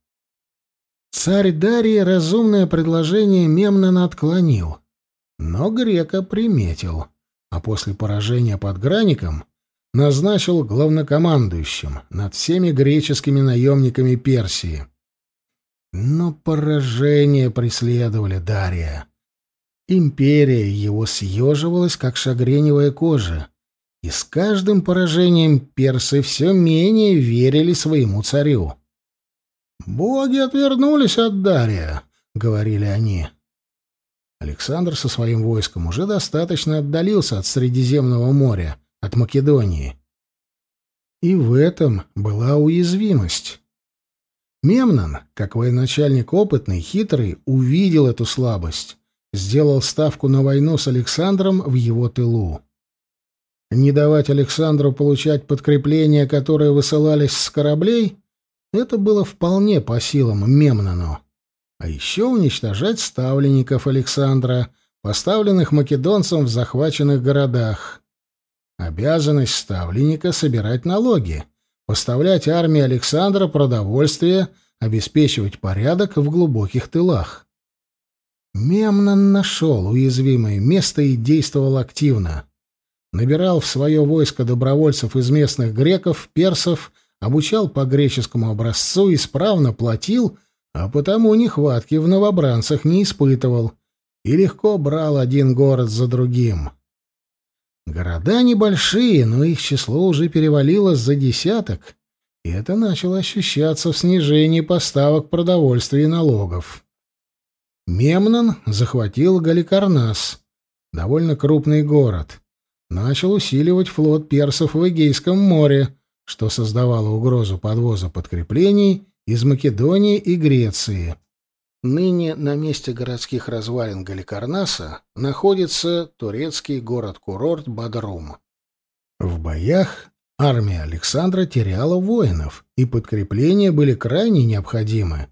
Царь Дарий разумное предложение Мемнона отклонил, но грека приметил, а после поражения под Граником назначил главнокомандующим над всеми греческими наемниками Персии. Но поражения преследовали Дария. Империя его съеживалась, как шагреневая кожа, и с каждым поражением персы все менее верили своему царю. «Боги отвернулись от Дария», — говорили они. Александр со своим войском уже достаточно отдалился от Средиземного моря, от Македонии. И в этом была уязвимость. Мемнон, как военачальник опытный, хитрый, увидел эту слабость, сделал ставку на войну с Александром в его тылу. Не давать Александру получать подкрепления, которые высылались с кораблей, это было вполне по силам Мемнону. А еще уничтожать ставленников Александра, поставленных македонцам в захваченных городах. Обязанность ставленника — собирать налоги, поставлять армии Александра продовольствие, обеспечивать порядок в глубоких тылах. Мемнон нашел уязвимое место и действовал активно. Набирал в свое войско добровольцев из местных греков, персов, обучал по греческому образцу, исправно платил, а потому нехватки в новобранцах не испытывал и легко брал один город за другим. Города небольшие, но их число уже перевалило за десяток, и это начало ощущаться в снижении поставок продовольствия и налогов. Мемнон захватил Галикарнас, довольно крупный город, начал усиливать флот персов в Эгейском море, что создавало угрозу подвоза подкреплений из Македонии и Греции. Ныне на месте городских развалин Галикарнаса находится турецкий город-курорт Бадрум. В боях армия Александра теряла воинов, и подкрепления были крайне необходимы.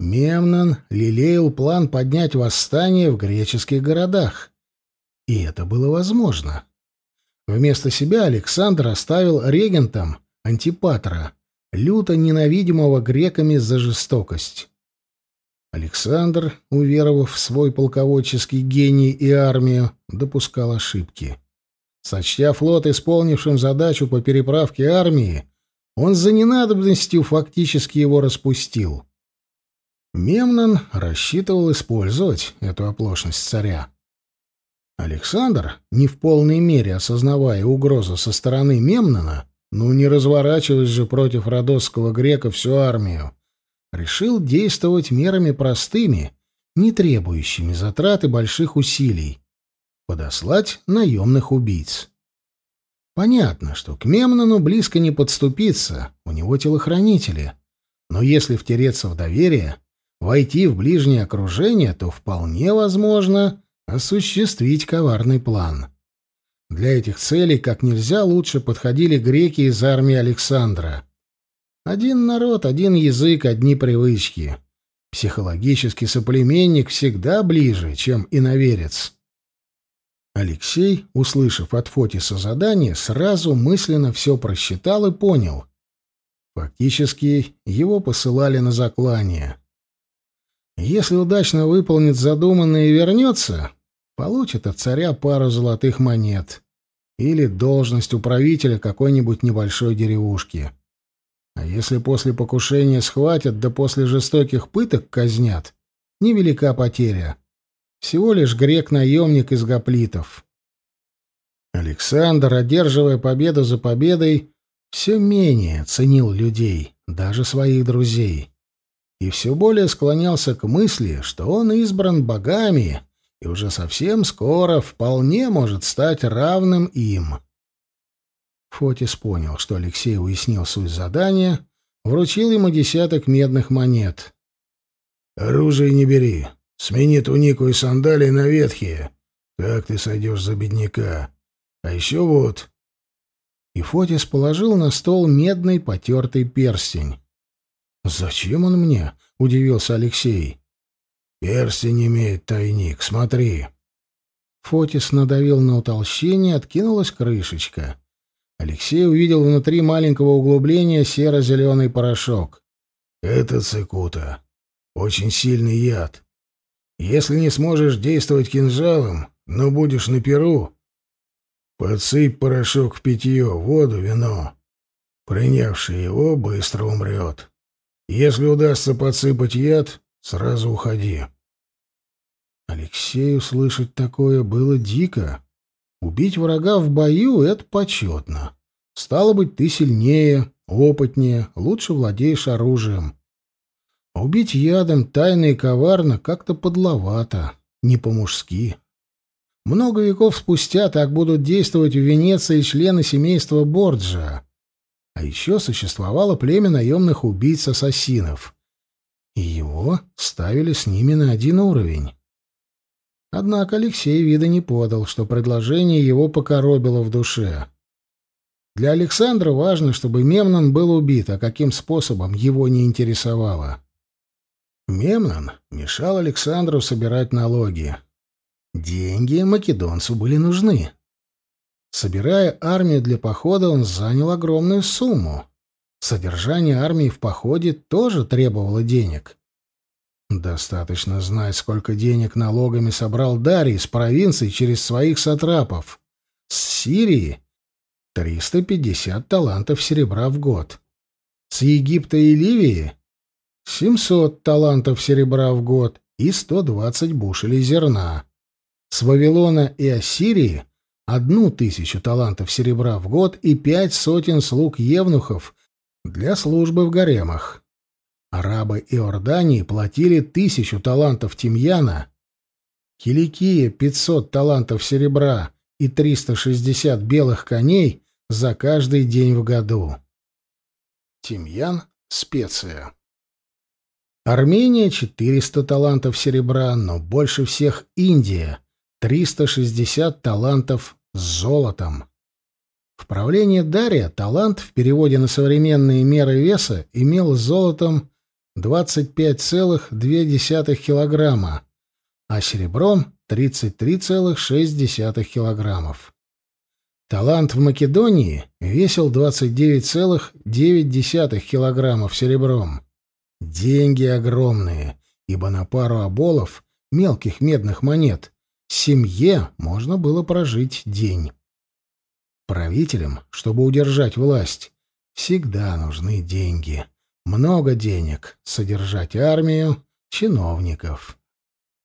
Мемнон лелеял план поднять восстание в греческих городах. И это было возможно. Вместо себя Александр оставил регентом Антипатра, люто ненавидимого греками за жестокость. Александр, уверовав в свой полководческий гений и армию, допускал ошибки. Сочтя флот исполнившим задачу по переправке армии, он за ненадобностью фактически его распустил. Мемнон рассчитывал использовать эту оплошность царя. Александр, не в полной мере осознавая угрозу со стороны Мемнона, ну не разворачиваясь же против родосского грека всю армию, решил действовать мерами простыми, не требующими затраты больших усилий — подослать наемных убийц. Понятно, что к Мемнону близко не подступиться, у него телохранители, но если втереться в доверие, войти в ближнее окружение, то вполне возможно осуществить коварный план. Для этих целей как нельзя лучше подходили греки из армии Александра — один народ, один язык, одни привычки. Психологический соплеменник всегда ближе, чем иноверец. Алексей, услышав от Фотиса задание, сразу мысленно все просчитал и понял. Фактически, его посылали на заклание. Если удачно выполнит задуманное и вернется, получит от царя пару золотых монет или должность управителя какой-нибудь небольшой деревушки. А если после покушения схватят, да после жестоких пыток казнят, невелика потеря. Всего лишь грек-наемник из гоплитов. Александр, одерживая победу за победой, все менее ценил людей, даже своих друзей, и все более склонялся к мысли, что он избран богами и уже совсем скоро вполне может стать равным им. Фотис понял, что Алексей уяснил суть задания, вручил ему десяток медных монет. «Оружие не бери. Смени тунику и сандалии на ветхие. Так ты сойдешь за бедняка. А еще вот...» И Фотис положил на стол медный потертый перстень. «Зачем он мне?» — удивился Алексей. «Перстень имеет тайник, смотри». Фотис надавил на утолщение, откинулась крышечка. Алексей увидел внутри маленького углубления серо-зеленый порошок. «Это цикута. Очень сильный яд. Если не сможешь действовать кинжалом, но будешь на перу, подсыпь порошок в питье, воду, вино. Принявший его быстро умрет. Если удастся подсыпать яд, сразу уходи». Алексею слышать такое было дико. Убить врага в бою — это почетно. Стало быть, ты сильнее, опытнее, лучше владеешь оружием. А убить ядом тайно и коварно как-то подловато, не по-мужски. Много веков спустя так будут действовать в Венеции члены семейства Борджа. А еще существовало племя наемных убийц-ассасинов. И его ставили с ними на один уровень. Однако Алексей вида не подал, что предложение его покоробило в душе. Для Александра важно, чтобы Мемнон был убит, а каким способом его не интересовало. Мемнон мешал Александру собирать налоги. Деньги македонцу были нужны. Собирая армию для похода, он занял огромную сумму. Содержание армии в походе тоже требовало денег. Достаточно знать, сколько денег налогами собрал Дарий из провинций через своих сатрапов. С Сирии — 350 талантов серебра в год. С Египта и Ливии — 700 талантов серебра в год и 120 бушелей зерна. С Вавилона и Ассирии — одну тысячу талантов серебра в год и пять сотен слуг евнухов для службы в гаремах. Арабы Иордании платили тысячу талантов тимьяна, Киликия — 500 талантов серебра и 360 белых коней за каждый день в году. Тимьян — специя. Армения — 400 талантов серебра, но больше всех Индия — 360 талантов с золотом. В правлении Дария талант в переводе на современные меры веса имел золотом 25,2 килограмма, а серебром 33,6 килограммов. Талант в Македонии весил 29,9 килограммов серебром. Деньги огромные, ибо на пару оболов, мелких медных монет, семье можно было прожить день. Правителям, чтобы удержать власть, всегда нужны деньги много денег, содержать армию, чиновников.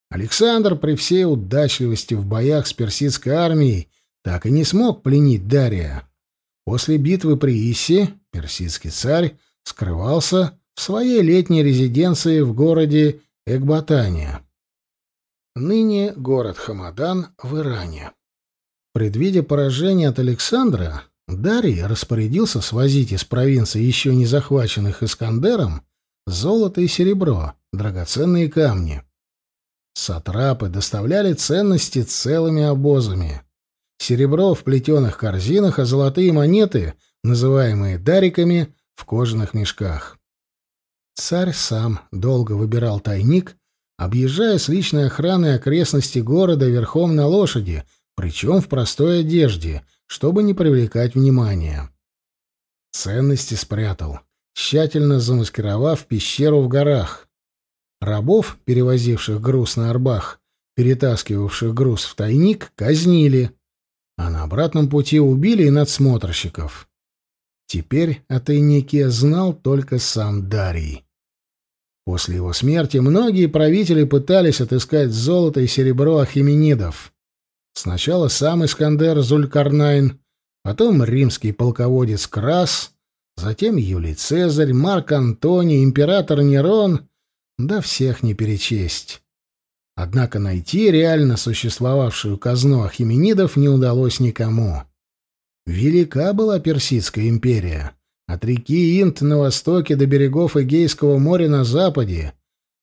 Александр при всей удачливости в боях с персидской армией так и не смог пленить Дария. После битвы при Иссе персидский царь скрывался в своей летней резиденции в городе Экбатания. Ныне город Хамадан в Иране. Предвидя поражение от Александра, Дарий распорядился свозить из провинции еще не захваченных Искандером золото и серебро, драгоценные камни. Сатрапы доставляли ценности целыми обозами. Серебро в плетеных корзинах, а золотые монеты, называемые дариками, в кожаных мешках. Царь сам долго выбирал тайник, объезжая с личной охраной окрестности города верхом на лошади, причем в простой одежде, чтобы не привлекать внимания. Ценности спрятал, тщательно замаскировав пещеру в горах. Рабов, перевозивших груз на арбах, перетаскивавших груз в тайник, казнили, а на обратном пути убили и надсмотрщиков. Теперь о тайнике знал только сам Дарий. После его смерти многие правители пытались отыскать золото и серебро ахименидов. Сначала сам Искандер Зулькарнайн, потом римский полководец Крас, затем Юлий Цезарь, Марк Антоний, император Нерон, да всех не перечесть. Однако найти реально существовавшую казну ахименидов не удалось никому. Велика была Персидская империя. От реки Инд на востоке до берегов Эгейского моря на западе,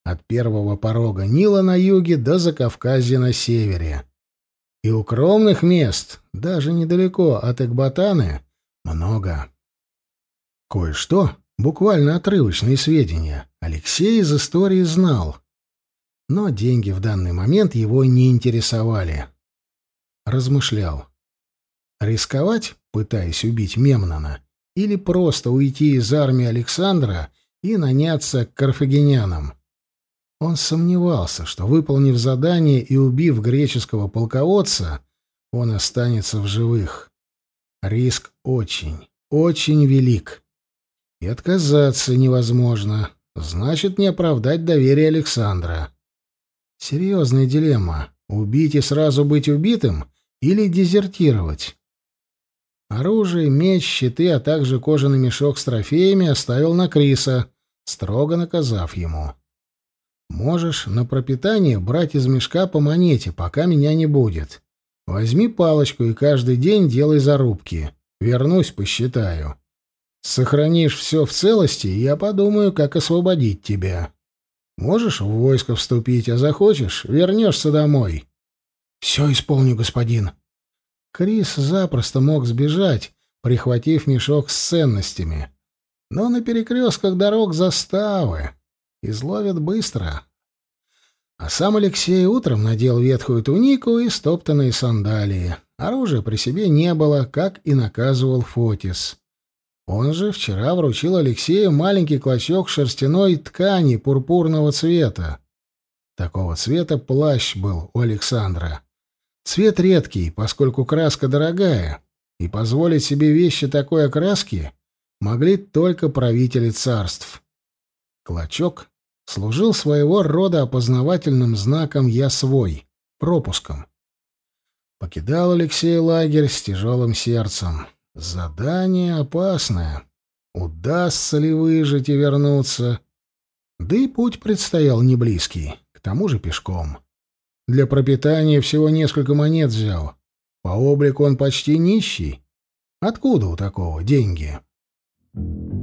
от первого порога Нила на юге до Закавказья на севере. И укромных мест, даже недалеко от Экбатаны, много. Кое-что, буквально отрывочные сведения, Алексей из истории знал. Но деньги в данный момент его не интересовали. Размышлял. Рисковать, пытаясь убить Мемнона, или просто уйти из армии Александра и наняться к карфагенянам? Он сомневался, что, выполнив задание и убив греческого полководца, он останется в живых. Риск очень, очень велик. И отказаться невозможно. Значит, не оправдать доверие Александра. Серьезная дилемма. Убить и сразу быть убитым или дезертировать? Оружие, меч, щиты, а также кожаный мешок с трофеями оставил на Криса, строго наказав ему. Можешь на пропитание брать из мешка по монете, пока меня не будет. Возьми палочку и каждый день делай зарубки. Вернусь, посчитаю. Сохранишь все в целости, и я подумаю, как освободить тебя. Можешь в войско вступить, а захочешь — вернешься домой. — Все исполню, господин. Крис запросто мог сбежать, прихватив мешок с ценностями. Но на перекрестках дорог заставы. Изловят быстро. А сам Алексей утром надел ветхую тунику и стоптанные сандалии. Оружия при себе не было, как и наказывал Фотис. Он же вчера вручил Алексею маленький клочок шерстяной ткани пурпурного цвета. Такого цвета плащ был у Александра. Цвет редкий, поскольку краска дорогая, и позволить себе вещи такой окраски могли только правители царств. Клочок служил своего рода опознавательным знаком «я свой», пропуском. Покидал Алексей лагерь с тяжелым сердцем. Задание опасное. Удастся ли выжить и вернуться? Да и путь предстоял не близкий, к тому же пешком. Для пропитания всего несколько монет взял. По облику он почти нищий. Откуда у такого деньги? Thank you.